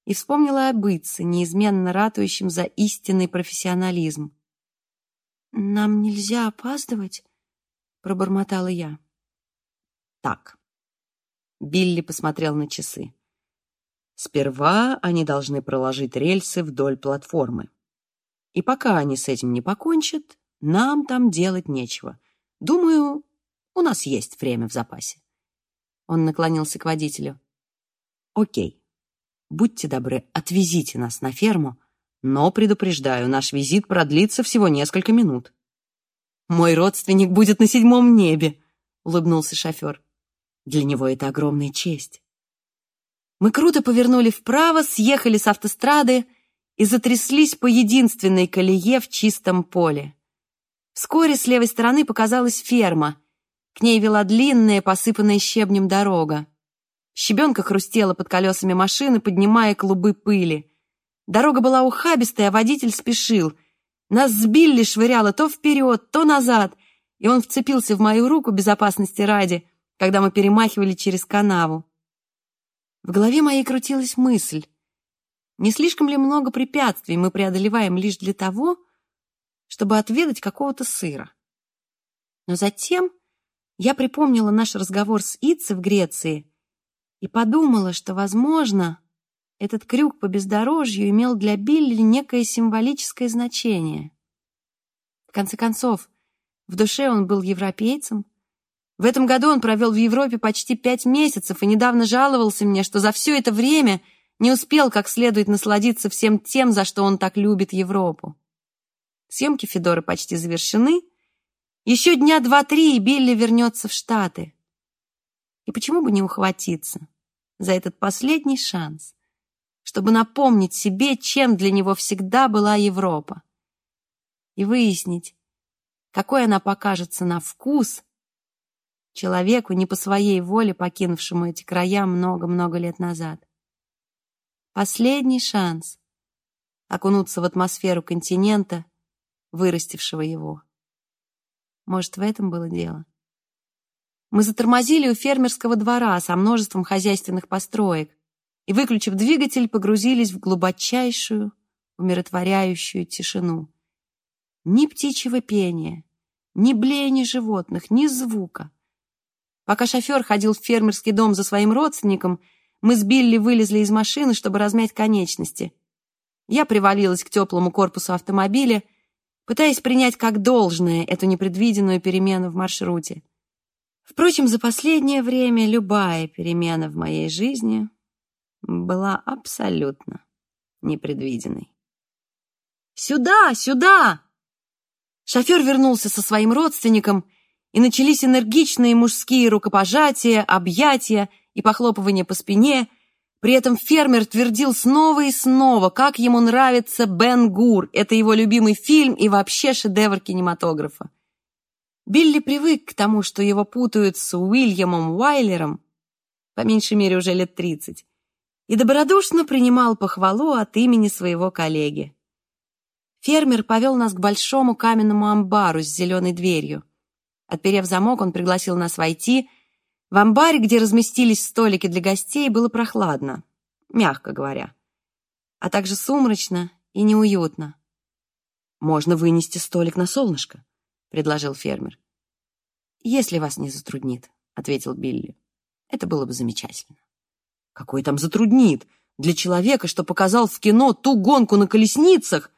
и вспомнила об Итце, неизменно ратующем за истинный профессионализм. «Нам нельзя опаздывать?» — пробормотала я. «Так». Билли посмотрел на часы. Сперва они должны проложить рельсы вдоль платформы. И пока они с этим не покончат, нам там делать нечего. Думаю, у нас есть время в запасе. Он наклонился к водителю. «Окей. Будьте добры, отвезите нас на ферму, но, предупреждаю, наш визит продлится всего несколько минут». «Мой родственник будет на седьмом небе», — улыбнулся шофер. «Для него это огромная честь». Мы круто повернули вправо, съехали с автострады и затряслись по единственной колее в чистом поле. Вскоре с левой стороны показалась ферма — к ней вела длинная, посыпанная щебнем дорога. Щебенка хрустела под колесами машины, поднимая клубы пыли. Дорога была ухабистая, а водитель спешил. Нас сбили, швыряло то вперед, то назад, и он вцепился в мою руку безопасности ради, когда мы перемахивали через канаву. В голове моей крутилась мысль. Не слишком ли много препятствий мы преодолеваем лишь для того, чтобы отведать какого-то сыра? Но затем я припомнила наш разговор с Итце в Греции и подумала, что, возможно, этот крюк по бездорожью имел для Билли некое символическое значение. В конце концов, в душе он был европейцем. В этом году он провел в Европе почти пять месяцев и недавно жаловался мне, что за все это время не успел как следует насладиться всем тем, за что он так любит Европу. Съемки Федора почти завершены — еще дня два-три, и Билли вернется в Штаты. И почему бы не ухватиться за этот последний шанс, чтобы напомнить себе, чем для него всегда была Европа, и выяснить, какой она покажется на вкус человеку, не по своей воле покинувшему эти края много-много лет назад. Последний шанс окунуться в атмосферу континента, вырастившего его. Может, в этом было дело. Мы затормозили у фермерского двора со множеством хозяйственных построек и, выключив двигатель, погрузились в глубочайшую, умиротворяющую тишину. Ни птичьего пения, ни блеяния животных, ни звука. Пока шофер ходил в фермерский дом за своим родственником, мы с Билли вылезли из машины, чтобы размять конечности. Я привалилась к теплому корпусу автомобиля пытаясь принять как должное эту непредвиденную перемену в маршруте. Впрочем, за последнее время любая перемена в моей жизни была абсолютно непредвиденной. «Сюда! Сюда!» Шофер вернулся со своим родственником, и начались энергичные мужские рукопожатия, объятия и похлопывания по спине. При этом фермер твердил снова и снова, как ему нравится Бен Гур. Это его любимый фильм и вообще шедевр кинематографа. Билли привык к тому, что его путают с Уильямом Уайлером, по меньшей мере уже лет тридцать, и добродушно принимал похвалу от имени своего коллеги. Фермер повел нас к большому каменному амбару с зеленой дверью. Отперев замок, он пригласил нас войти. В амбаре, где разместились столики для гостей, было прохладно, мягко говоря, а также сумрачно и неуютно. «Можно вынести столик на солнышко», — предложил фермер. «Если вас не затруднит», — ответил Билли. «Это было бы замечательно». «Какой там затруднит? Для человека, что показал в кино ту гонку на колесницах,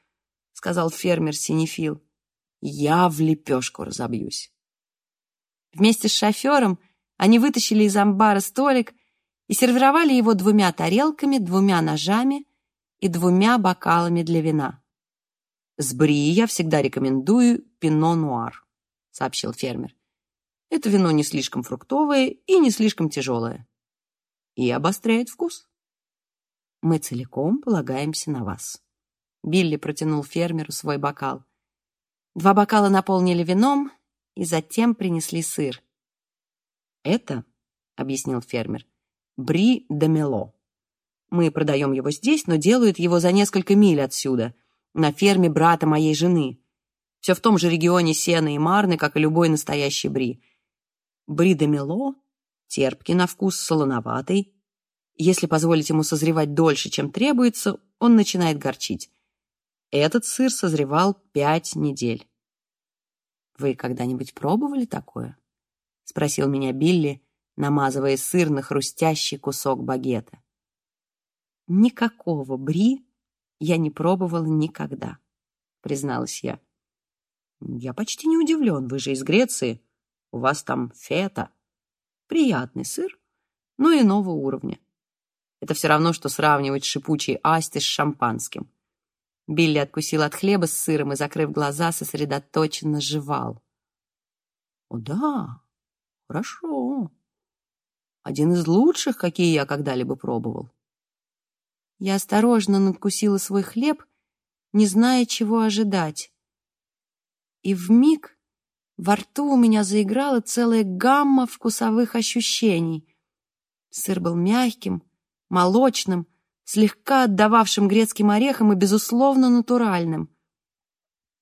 сказал фермер Синефил. Я в лепешку разобьюсь. Вместе с шофером они вытащили из амбара столик и сервировали его двумя тарелками, двумя ножами и двумя бокалами для вина. «С бри я всегда рекомендую пино-нуар», — сообщил фермер. «Это вино не слишком фруктовое и не слишком тяжелое. И обостряет вкус. Мы целиком полагаемся на вас». Билли протянул фермеру свой бокал. Два бокала наполнили вином и затем принесли сыр. «Это, — объяснил фермер, — бри де мело. Мы продаем его здесь, но делают его за несколько миль отсюда, на ферме брата моей жены. Все в том же регионе Сена и Марны, как и любой настоящий бри. Бри де мело терпкий на вкус, солоноватый. Если позволить ему созревать дольше, чем требуется, он начинает горчить. Этот сыр созревал пять недель. «Вы когда-нибудь пробовали такое?» — спросил меня Билли, намазывая сыр на хрустящий кусок багета. «Никакого бри я не пробовала никогда», — призналась я. «Я почти не удивлен, вы же из Греции, у вас там фета. Приятный сыр, но иного уровня. Это все равно, что сравнивать шипучий асти с шампанским. Билли откусил от хлеба с сыром и, закрыв глаза, сосредоточенно жевал. «О да, хорошо. Один из лучших, какие я когда-либо пробовал». Я осторожно надкусила свой хлеб, не зная, чего ожидать. И вмиг во рту у меня заиграла целая гамма вкусовых ощущений. Сыр был мягким, молочным, слегка отдававшим грецким орехам и, безусловно, натуральным.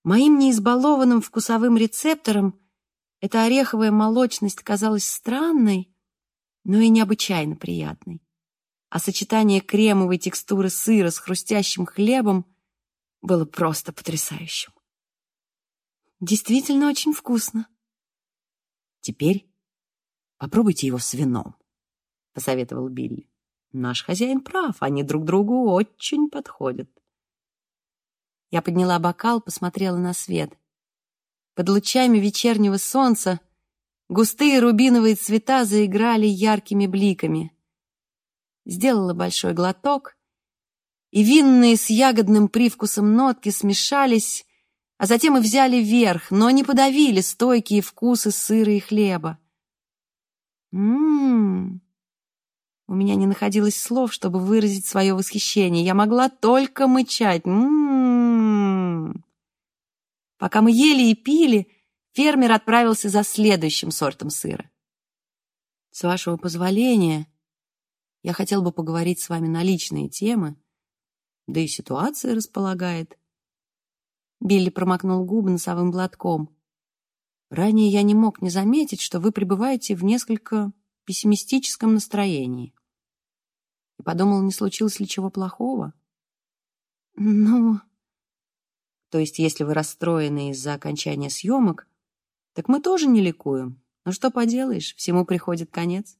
Моим неизбалованным вкусовым рецептором эта ореховая молочность казалась странной, но и необычайно приятной. А сочетание кремовой текстуры сыра с хрустящим хлебом было просто потрясающим. Действительно очень вкусно. Теперь попробуйте его с вином, посоветовал Билли. Наш хозяин прав, они друг другу очень подходят. Я подняла бокал, посмотрела на свет. Под лучами вечернего солнца густые рубиновые цвета заиграли яркими бликами. Сделала большой глоток, и винные с ягодным привкусом нотки смешались, а затем и взяли верх, но не подавили стойкие вкусы сыра и хлеба. Ммм, у меня не находилось слов, чтобы выразить свое восхищение. Я могла только мычать. М-м-м. Пока мы ели и пили, фермер отправился за следующим сортом сыра. С вашего позволения, я хотел бы поговорить с вами на личные темы, да и ситуация располагает. Билли промокнул губы носовым платком. Ранее я не мог не заметить, что вы пребываете в несколько пессимистическом настроении и подумал, не случилось ли чего плохого. Ну, то есть, если вы расстроены из-за окончания съемок, так мы тоже не ликуем. Ну что поделаешь, всему приходит конец.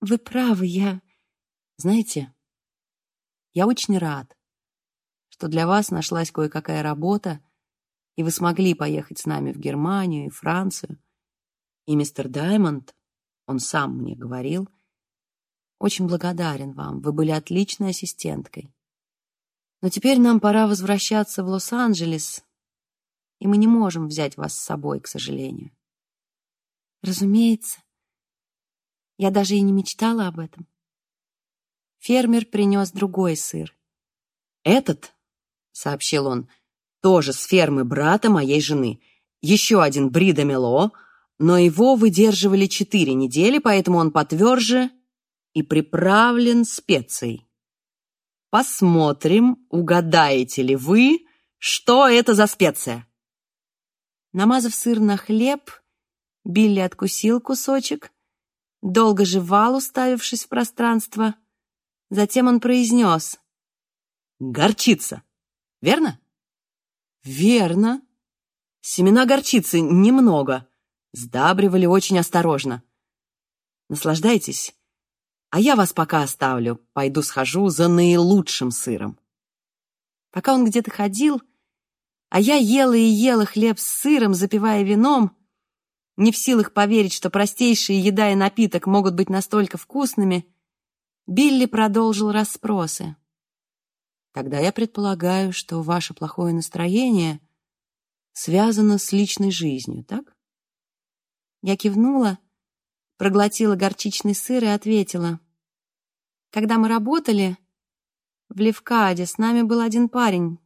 Вы правы, я... Знаете, я очень рад, что для вас нашлась кое-какая работа, и вы смогли поехать с нами в Германию и Францию. И мистер Даймонд, он сам мне говорил, очень благодарен вам, вы были отличной ассистенткой. Но теперь нам пора возвращаться в Лос-Анджелес, и мы не можем взять вас с собой, к сожалению. Разумеется. Я даже и не мечтала об этом. Фермер принес другой сыр. «Этот, — сообщил он, — тоже с фермы брата моей жены. Еще один Брида Мело, но его выдерживали четыре недели, поэтому он потверже и приправлен специей. Посмотрим, угадаете ли вы, что это за специя?» Намазав сыр на хлеб, Билли откусил кусочек, долго жевал, уставившись в пространство. Затем он произнес. «Горчица, верно?» «Верно. Семена горчицы немного. Сдабривали очень осторожно. Наслаждайтесь, а я вас пока оставлю. Пойду схожу за наилучшим сыром». Пока он где-то ходил, а я ела и ела хлеб с сыром, запивая вином, не в силах поверить, что простейшие еда и напиток могут быть настолько вкусными, Билли продолжил расспросы. Тогда я предполагаю, что ваше плохое настроение связано с личной жизнью, так? Я кивнула, проглотила горчичный сыр и ответила. Когда мы работали в Левкаде, с нами был один парень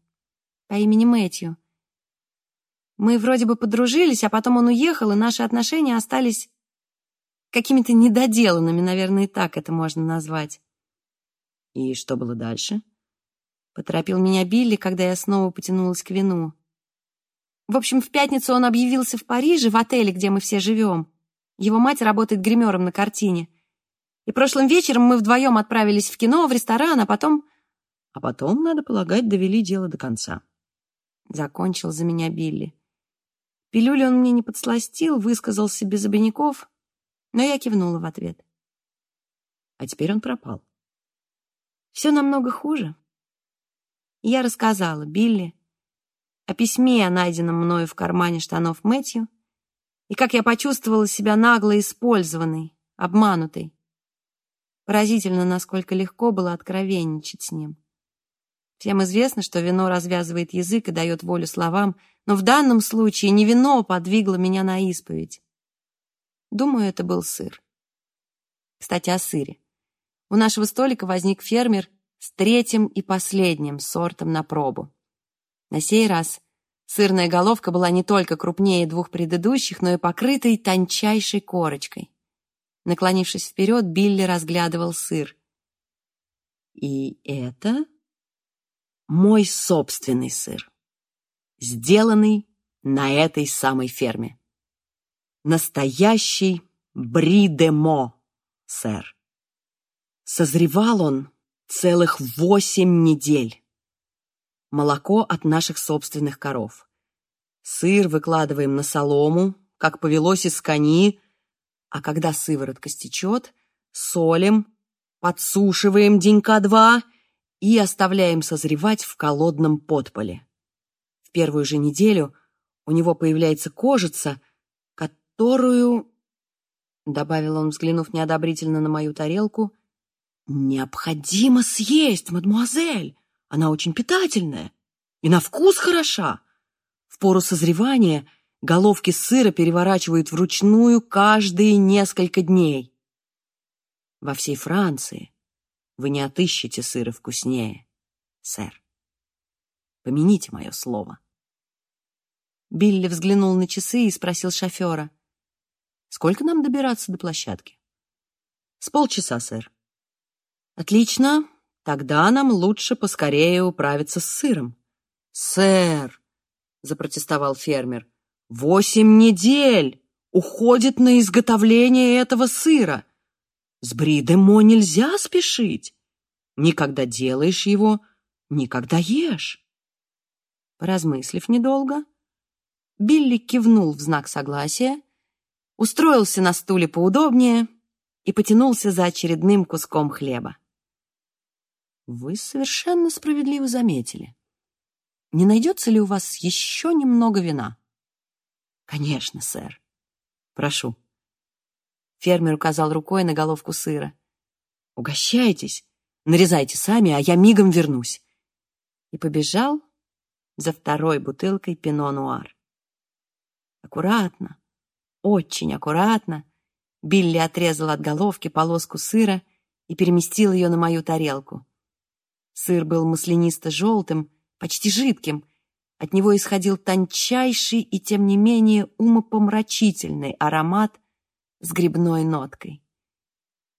по имени Мэтью. Мы вроде бы подружились, а потом он уехал, и наши отношения остались какими-то недоделанными, наверное, и так это можно назвать. И что было дальше? Поторопил меня Билли, когда я снова потянулась к вину. В общем, в пятницу он объявился в Париже, в отеле, где мы все живем. Его мать работает гримером на картине. И прошлым вечером мы вдвоем отправились в кино, в ресторан, а потом... А потом, надо полагать, довели дело до конца. Закончил за меня Билли. Пилюли он мне не подсластил, высказался без обиняков, но я кивнула в ответ. А теперь он пропал. Все намного хуже. Я рассказала Билли о письме, найденном мною в кармане штанов Мэтью, и как я почувствовала себя нагло использованной, обманутой. Поразительно, насколько легко было откровенничать с ним. Всем известно, что вино развязывает язык и дает волю словам, но в данном случае не вино подвигло меня на исповедь. Думаю, это был сыр. Кстати, о сыре. У нашего столика возник фермер с третьим и последним сортом на пробу. На сей раз сырная головка была не только крупнее двух предыдущих, но и покрытой тончайшей корочкой. Наклонившись вперед, Билли разглядывал сыр. «И это мой собственный сыр, сделанный на этой самой ферме. Настоящий бридемо, сэр. Созревал он целых восемь недель. Молоко от наших собственных коров. Сыр выкладываем на солому, как повелось из кони, а когда сыворотка стечет, солим, подсушиваем денька два — и оставляем созревать в холодном подполе. В первую же неделю у него появляется кожица, которую, добавил он, взглянув неодобрительно на мою тарелку, необходимо съесть, мадемуазель. Она очень питательная и на вкус хороша. В пору созревания головки сыра переворачивают вручную каждые несколько дней. Во всей Франции вы не отыщете сыра вкуснее, сэр. Помяните мое слово. Билли взглянул на часы и спросил шофера. «Сколько нам добираться до площадки?» «С полчаса, сэр». «Отлично. Тогда нам лучше поскорее управиться с сыром». «Сэр», — запротестовал фермер, — «восемь недель уходит на изготовление этого сыра. С бридемо нельзя спешить. Никогда делаешь его, никогда ешь. Поразмыслив недолго, Билли кивнул в знак согласия, устроился на стуле поудобнее и потянулся за очередным куском хлеба. Вы совершенно справедливо заметили. не найдется ли у вас еще немного вина? Конечно, сэр. Прошу. Фермер указал рукой на головку сыра. Угощайтесь, нарезайте сами, а я мигом вернусь. И побежал за второй бутылкой пино-нуар. Аккуратно, очень аккуратно Билли отрезал от головки полоску сыра и переместил ее на мою тарелку. Сыр был маслянисто-желтым, почти жидким. От него исходил тончайший и, тем не менее, умопомрачительный аромат с грибной ноткой.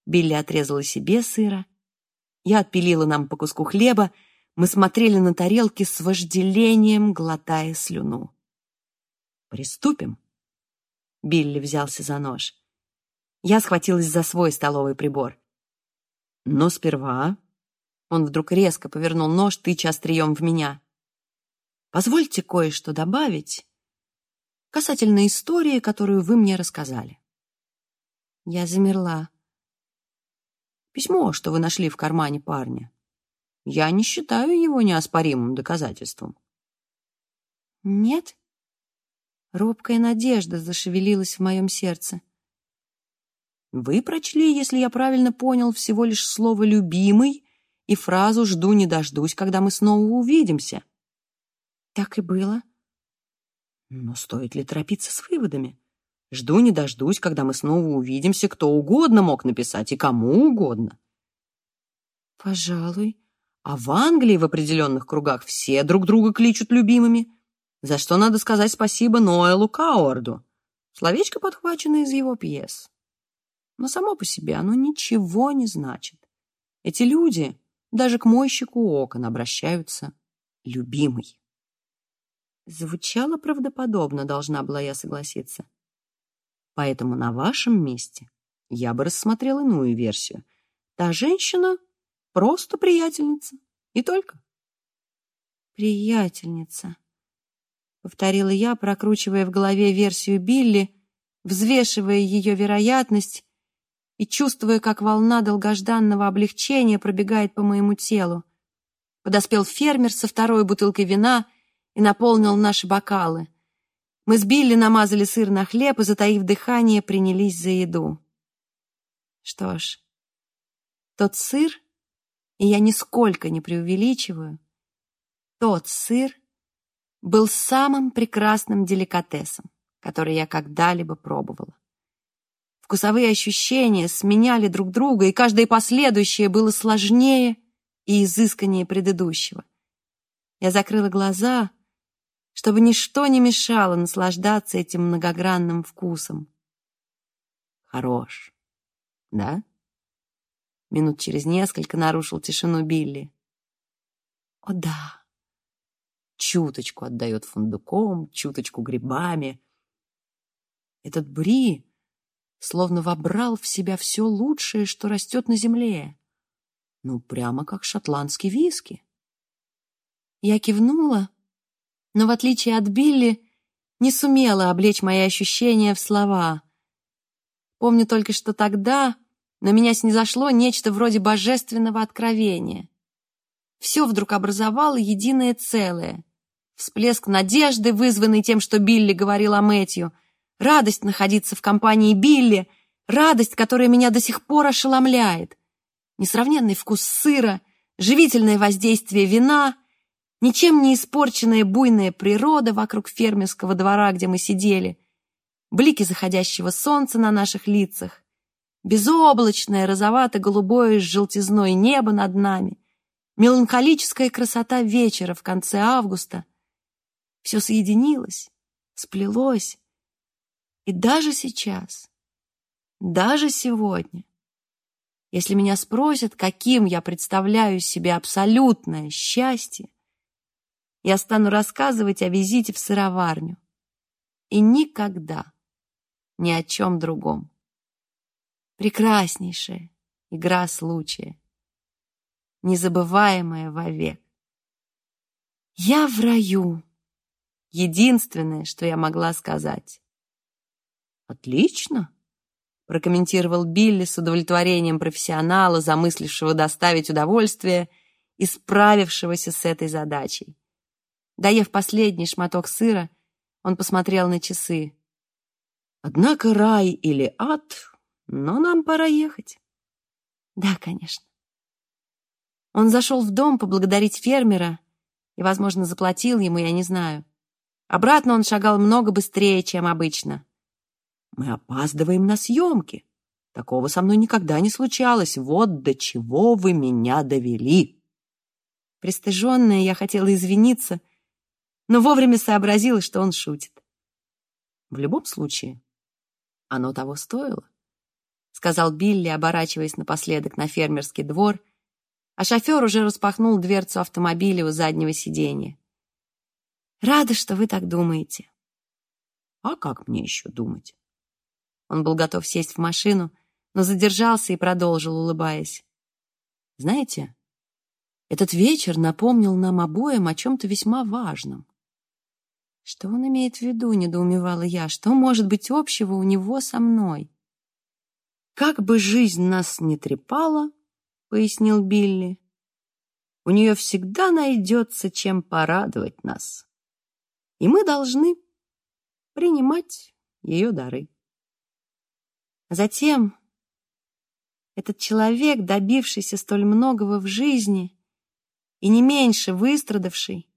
Билли отрезала себе сыра. Я отпилила нам по куску хлеба. Мы смотрели на тарелки с вожделением, глотая слюну. «Приступим?» Билли взялся за нож. Я схватилась за свой столовый прибор. Но сперва он вдруг резко повернул нож, тыча острием в меня. «Позвольте кое-что добавить касательно истории, которую вы мне рассказали». Я замерла. «Письмо, что вы нашли в кармане парня. Я не считаю его неоспоримым доказательством». «Нет?» Робкая надежда зашевелилась в моем сердце. «Вы прочли, если я правильно понял, всего лишь слово «любимый» и фразу «жду не дождусь, когда мы снова увидимся». Так и было. Но стоит ли торопиться с выводами? Жду не дождусь, когда мы снова увидимся. Кто угодно мог написать, и кому угодно. Пожалуй. А в Англии в определенных кругах все друг друга кличут любимыми, за что надо сказать спасибо Ноэлу Кауарду. Словечко подхвачено из его пьес. Но само по себе оно ничего не значит. Эти люди даже к мойщику окон обращаются любимый. Звучало правдоподобно, должна была я согласиться. Поэтому на вашем месте я бы рассмотрел иную версию. Та женщина просто приятельница. И только. Приятельница. Повторила я, прокручивая в голове версию Билли, взвешивая ее вероятность и чувствуя, как волна долгожданного облегчения пробегает по моему телу. Подоспел фермер со второй бутылкой вина и наполнил наши бокалы. Мы с Билли намазали сыр на хлеб и, затаив дыхание, принялись за еду. Что ж, тот сыр, и я нисколько не преувеличиваю, тот сыр был самым прекрасным деликатесом, который я когда-либо пробовала. Вкусовые ощущения сменяли друг друга, и каждое последующее было сложнее и изысканнее предыдущего. Я закрыла глаза, чтобы ничто не мешало наслаждаться этим многогранным вкусом. Хорош, да? Минут через несколько нарушил тишину Билли. О, да. Чуточку отдает фундуком, чуточку грибами. Этот бри словно вобрал в себя все лучшее, что растет на земле. Ну, прямо как шотландский виски. Я кивнула, но, в отличие от Билли, не сумела облечь мои ощущения в слова. Помню только, что тогда на меня снизошло нечто вроде божественного откровения. Все вдруг образовало единое целое. Всплеск надежды, вызванный тем, что Билли говорил о Мэтью — радость находиться в компании Билли, радость, которая меня до сих пор ошеломляет, несравненный вкус сыра, живительное воздействие вина, ничем не испорченная буйная природа вокруг фермерского двора, где мы сидели, блики заходящего солнца на наших лицах, безоблачное розовато-голубое с желтизной небо над нами, меланхолическая красота вечера в конце августа. Все соединилось, сплелось, и даже сейчас, даже сегодня, если меня спросят, каким я представляю себе абсолютное счастье, я стану рассказывать о визите в сыроварню. И никогда ни о чем другом. Прекраснейшая игра случая, незабываемая вовек. Я в раю. Единственное, что я могла сказать. «Отлично», — прокомментировал Билли с удовлетворением профессионала, замыслившего доставить удовольствие и справившегося с этой задачей. Доев последний шматок сыра, он посмотрел на часы. Однако рай или ад, но нам пора ехать. Да, конечно. Он зашел в дом поблагодарить фермера и, возможно, заплатил ему, я не знаю. Обратно он шагал много быстрее, чем обычно. Мы опаздываем на съемки. Такого со мной никогда не случалось. Вот до чего вы меня довели. Пристыженная, я хотела извиниться, но вовремя сообразила, что он шутит. В любом случае, оно того стоило, сказал Билли, оборачиваясь напоследок на фермерский двор, а шофер уже распахнул дверцу автомобиля у заднего сиденья. Рада, что вы так думаете. А как мне еще думать? Он был готов сесть в машину, но задержался и продолжил, улыбаясь. Знаете, этот вечер напомнил нам обоим о чем-то весьма важном. Что он имеет в виду, недоумевала я. Что может быть общего у него со мной? Как бы жизнь нас не трепала, пояснил Билли, у нее всегда найдется чем порадовать нас. И мы должны принимать ее дары. Затем этот человек, добившийся столь многого в жизни и не меньше выстрадавший,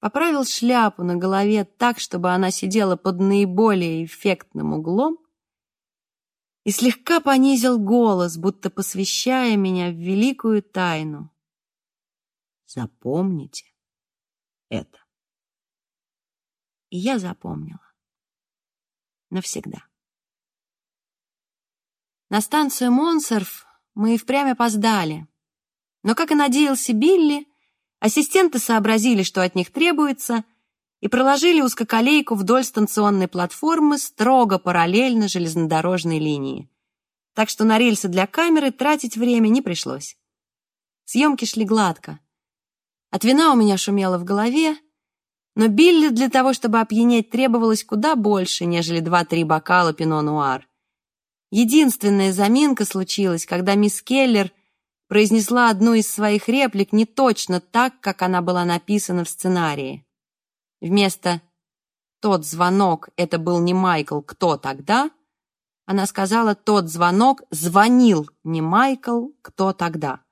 поправил шляпу на голове так, чтобы она сидела под наиболее эффектным углом, и слегка понизил голос, будто посвящая меня в великую тайну. Запомните это. И я запомнила. Навсегда. На станцию Монсерф мы и впрямь опоздали. Но, как и надеялся Билли, Ассистенты сообразили, что от них требуется, и проложили узкоколейку вдоль станционной платформы строго параллельно железнодорожной линии. Так что на рельсы для камеры тратить время не пришлось. Съемки шли гладко. От вина у меня шумело в голове, но Билли для того, чтобы опьянеть, требовалось куда больше, нежели два-три бокала пино-нуар. Единственная заминка случилась, когда мисс Келлер — произнесла одну из своих реплик не точно так, как она была написана в сценарии. Вместо «тот звонок — это был не Майкл, кто тогда?» она сказала «тот звонок звонил не Майкл, кто тогда?»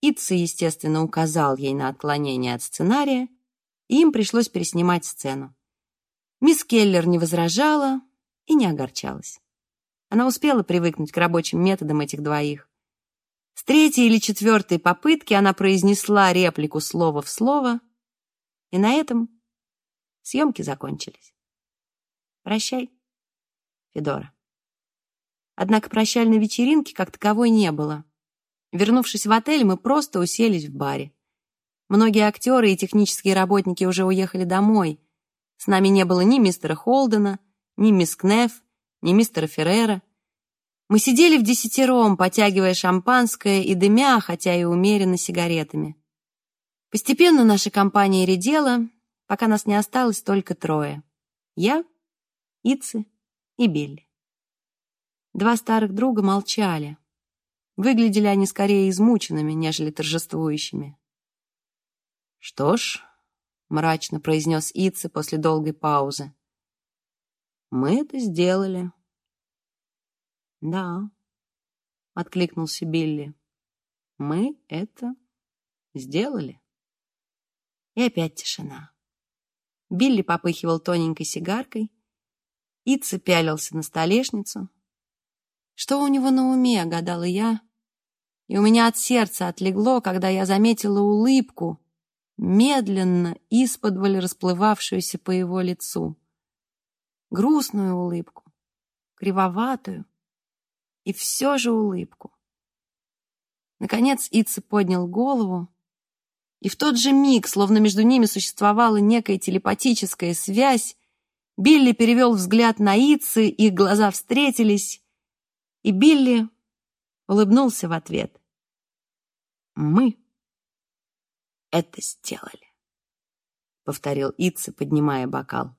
Итси, естественно, указал ей на отклонение от сценария, и им пришлось переснимать сцену. Мисс Келлер не возражала и не огорчалась. Она успела привыкнуть к рабочим методам этих двоих. С третьей или четвертой попытки она произнесла реплику слово в слово, и на этом съемки закончились. Прощай, Федора. Однако прощальной вечеринки как таковой не было. Вернувшись в отель, мы просто уселись в баре. Многие актеры и технические работники уже уехали домой. С нами не было ни мистера Холдена, ни мисс Кнеф, ни мистера Феррера. Мы сидели в десятером, потягивая шампанское и дымя, хотя и умеренно сигаретами. Постепенно наша компания редела, пока нас не осталось только трое. Я, Ицы и Билли. Два старых друга молчали. Выглядели они скорее измученными, нежели торжествующими. «Что ж», — мрачно произнес Ицы после долгой паузы, — «мы это сделали». «Да», — откликнулся Билли, — «мы это сделали». И опять тишина. Билли попыхивал тоненькой сигаркой, Итса пялился на столешницу. Что у него на уме, гадала я, и у меня от сердца отлегло, когда я заметила улыбку, медленно, исподволь расплывавшуюся по его лицу. Грустную улыбку, кривоватую, и все же улыбку. Наконец Итса поднял голову, и в тот же миг, словно между ними существовала некая телепатическая связь, Билли перевел взгляд на Итсы, их глаза встретились, и Билли улыбнулся в ответ. «Мы это сделали», — повторил Итса, поднимая бокал.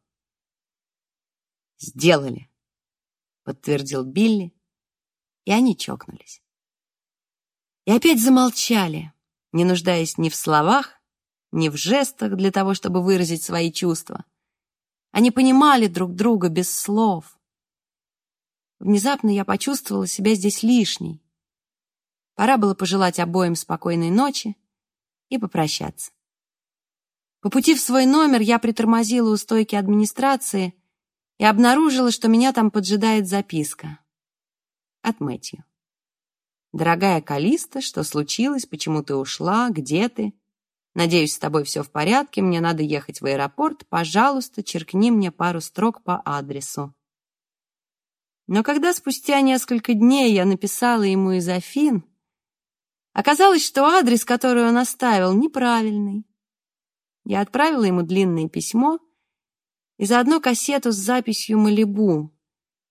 «Сделали», — подтвердил Билли, и они чокнулись. И опять замолчали, не нуждаясь ни в словах, ни в жестах для того, чтобы выразить свои чувства. Они понимали друг друга без слов. Внезапно я почувствовала себя здесь лишней. Пора было пожелать обоим спокойной ночи и попрощаться. По пути в свой номер я притормозила у стойки администрации и обнаружила, что меня там поджидает записка от Мэтью. «Дорогая Калиста, что случилось? Почему ты ушла? Где ты? Надеюсь, с тобой все в порядке. Мне надо ехать в аэропорт. Пожалуйста, черкни мне пару строк по адресу». Но когда спустя несколько дней я написала ему из Афин, оказалось, что адрес, который он оставил, неправильный. Я отправила ему длинное письмо и заодно кассету с записью «Малибу»,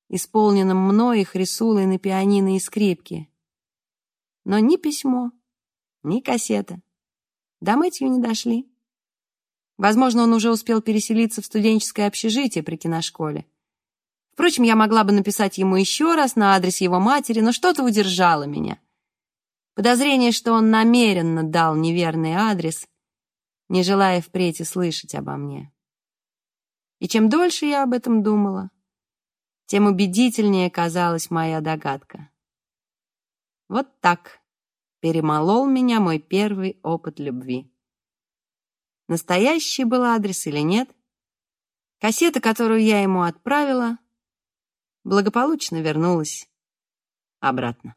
исполненным мной их рисулой на пианино и скрипке. Но ни письмо, ни кассета до Мэтью не дошли. Возможно, он уже успел переселиться в студенческое общежитие при киношколе. Впрочем, я могла бы написать ему еще раз на адрес его матери, но что-то удержало меня. Подозрение, что он намеренно дал неверный адрес, не желая впредь и слышать обо мне. И чем дольше я об этом думала, тем убедительнее казалась моя догадка. Вот так перемолол меня мой первый опыт любви. Настоящий был адрес или нет? Кассета, которую я ему отправила, благополучно вернулась обратно.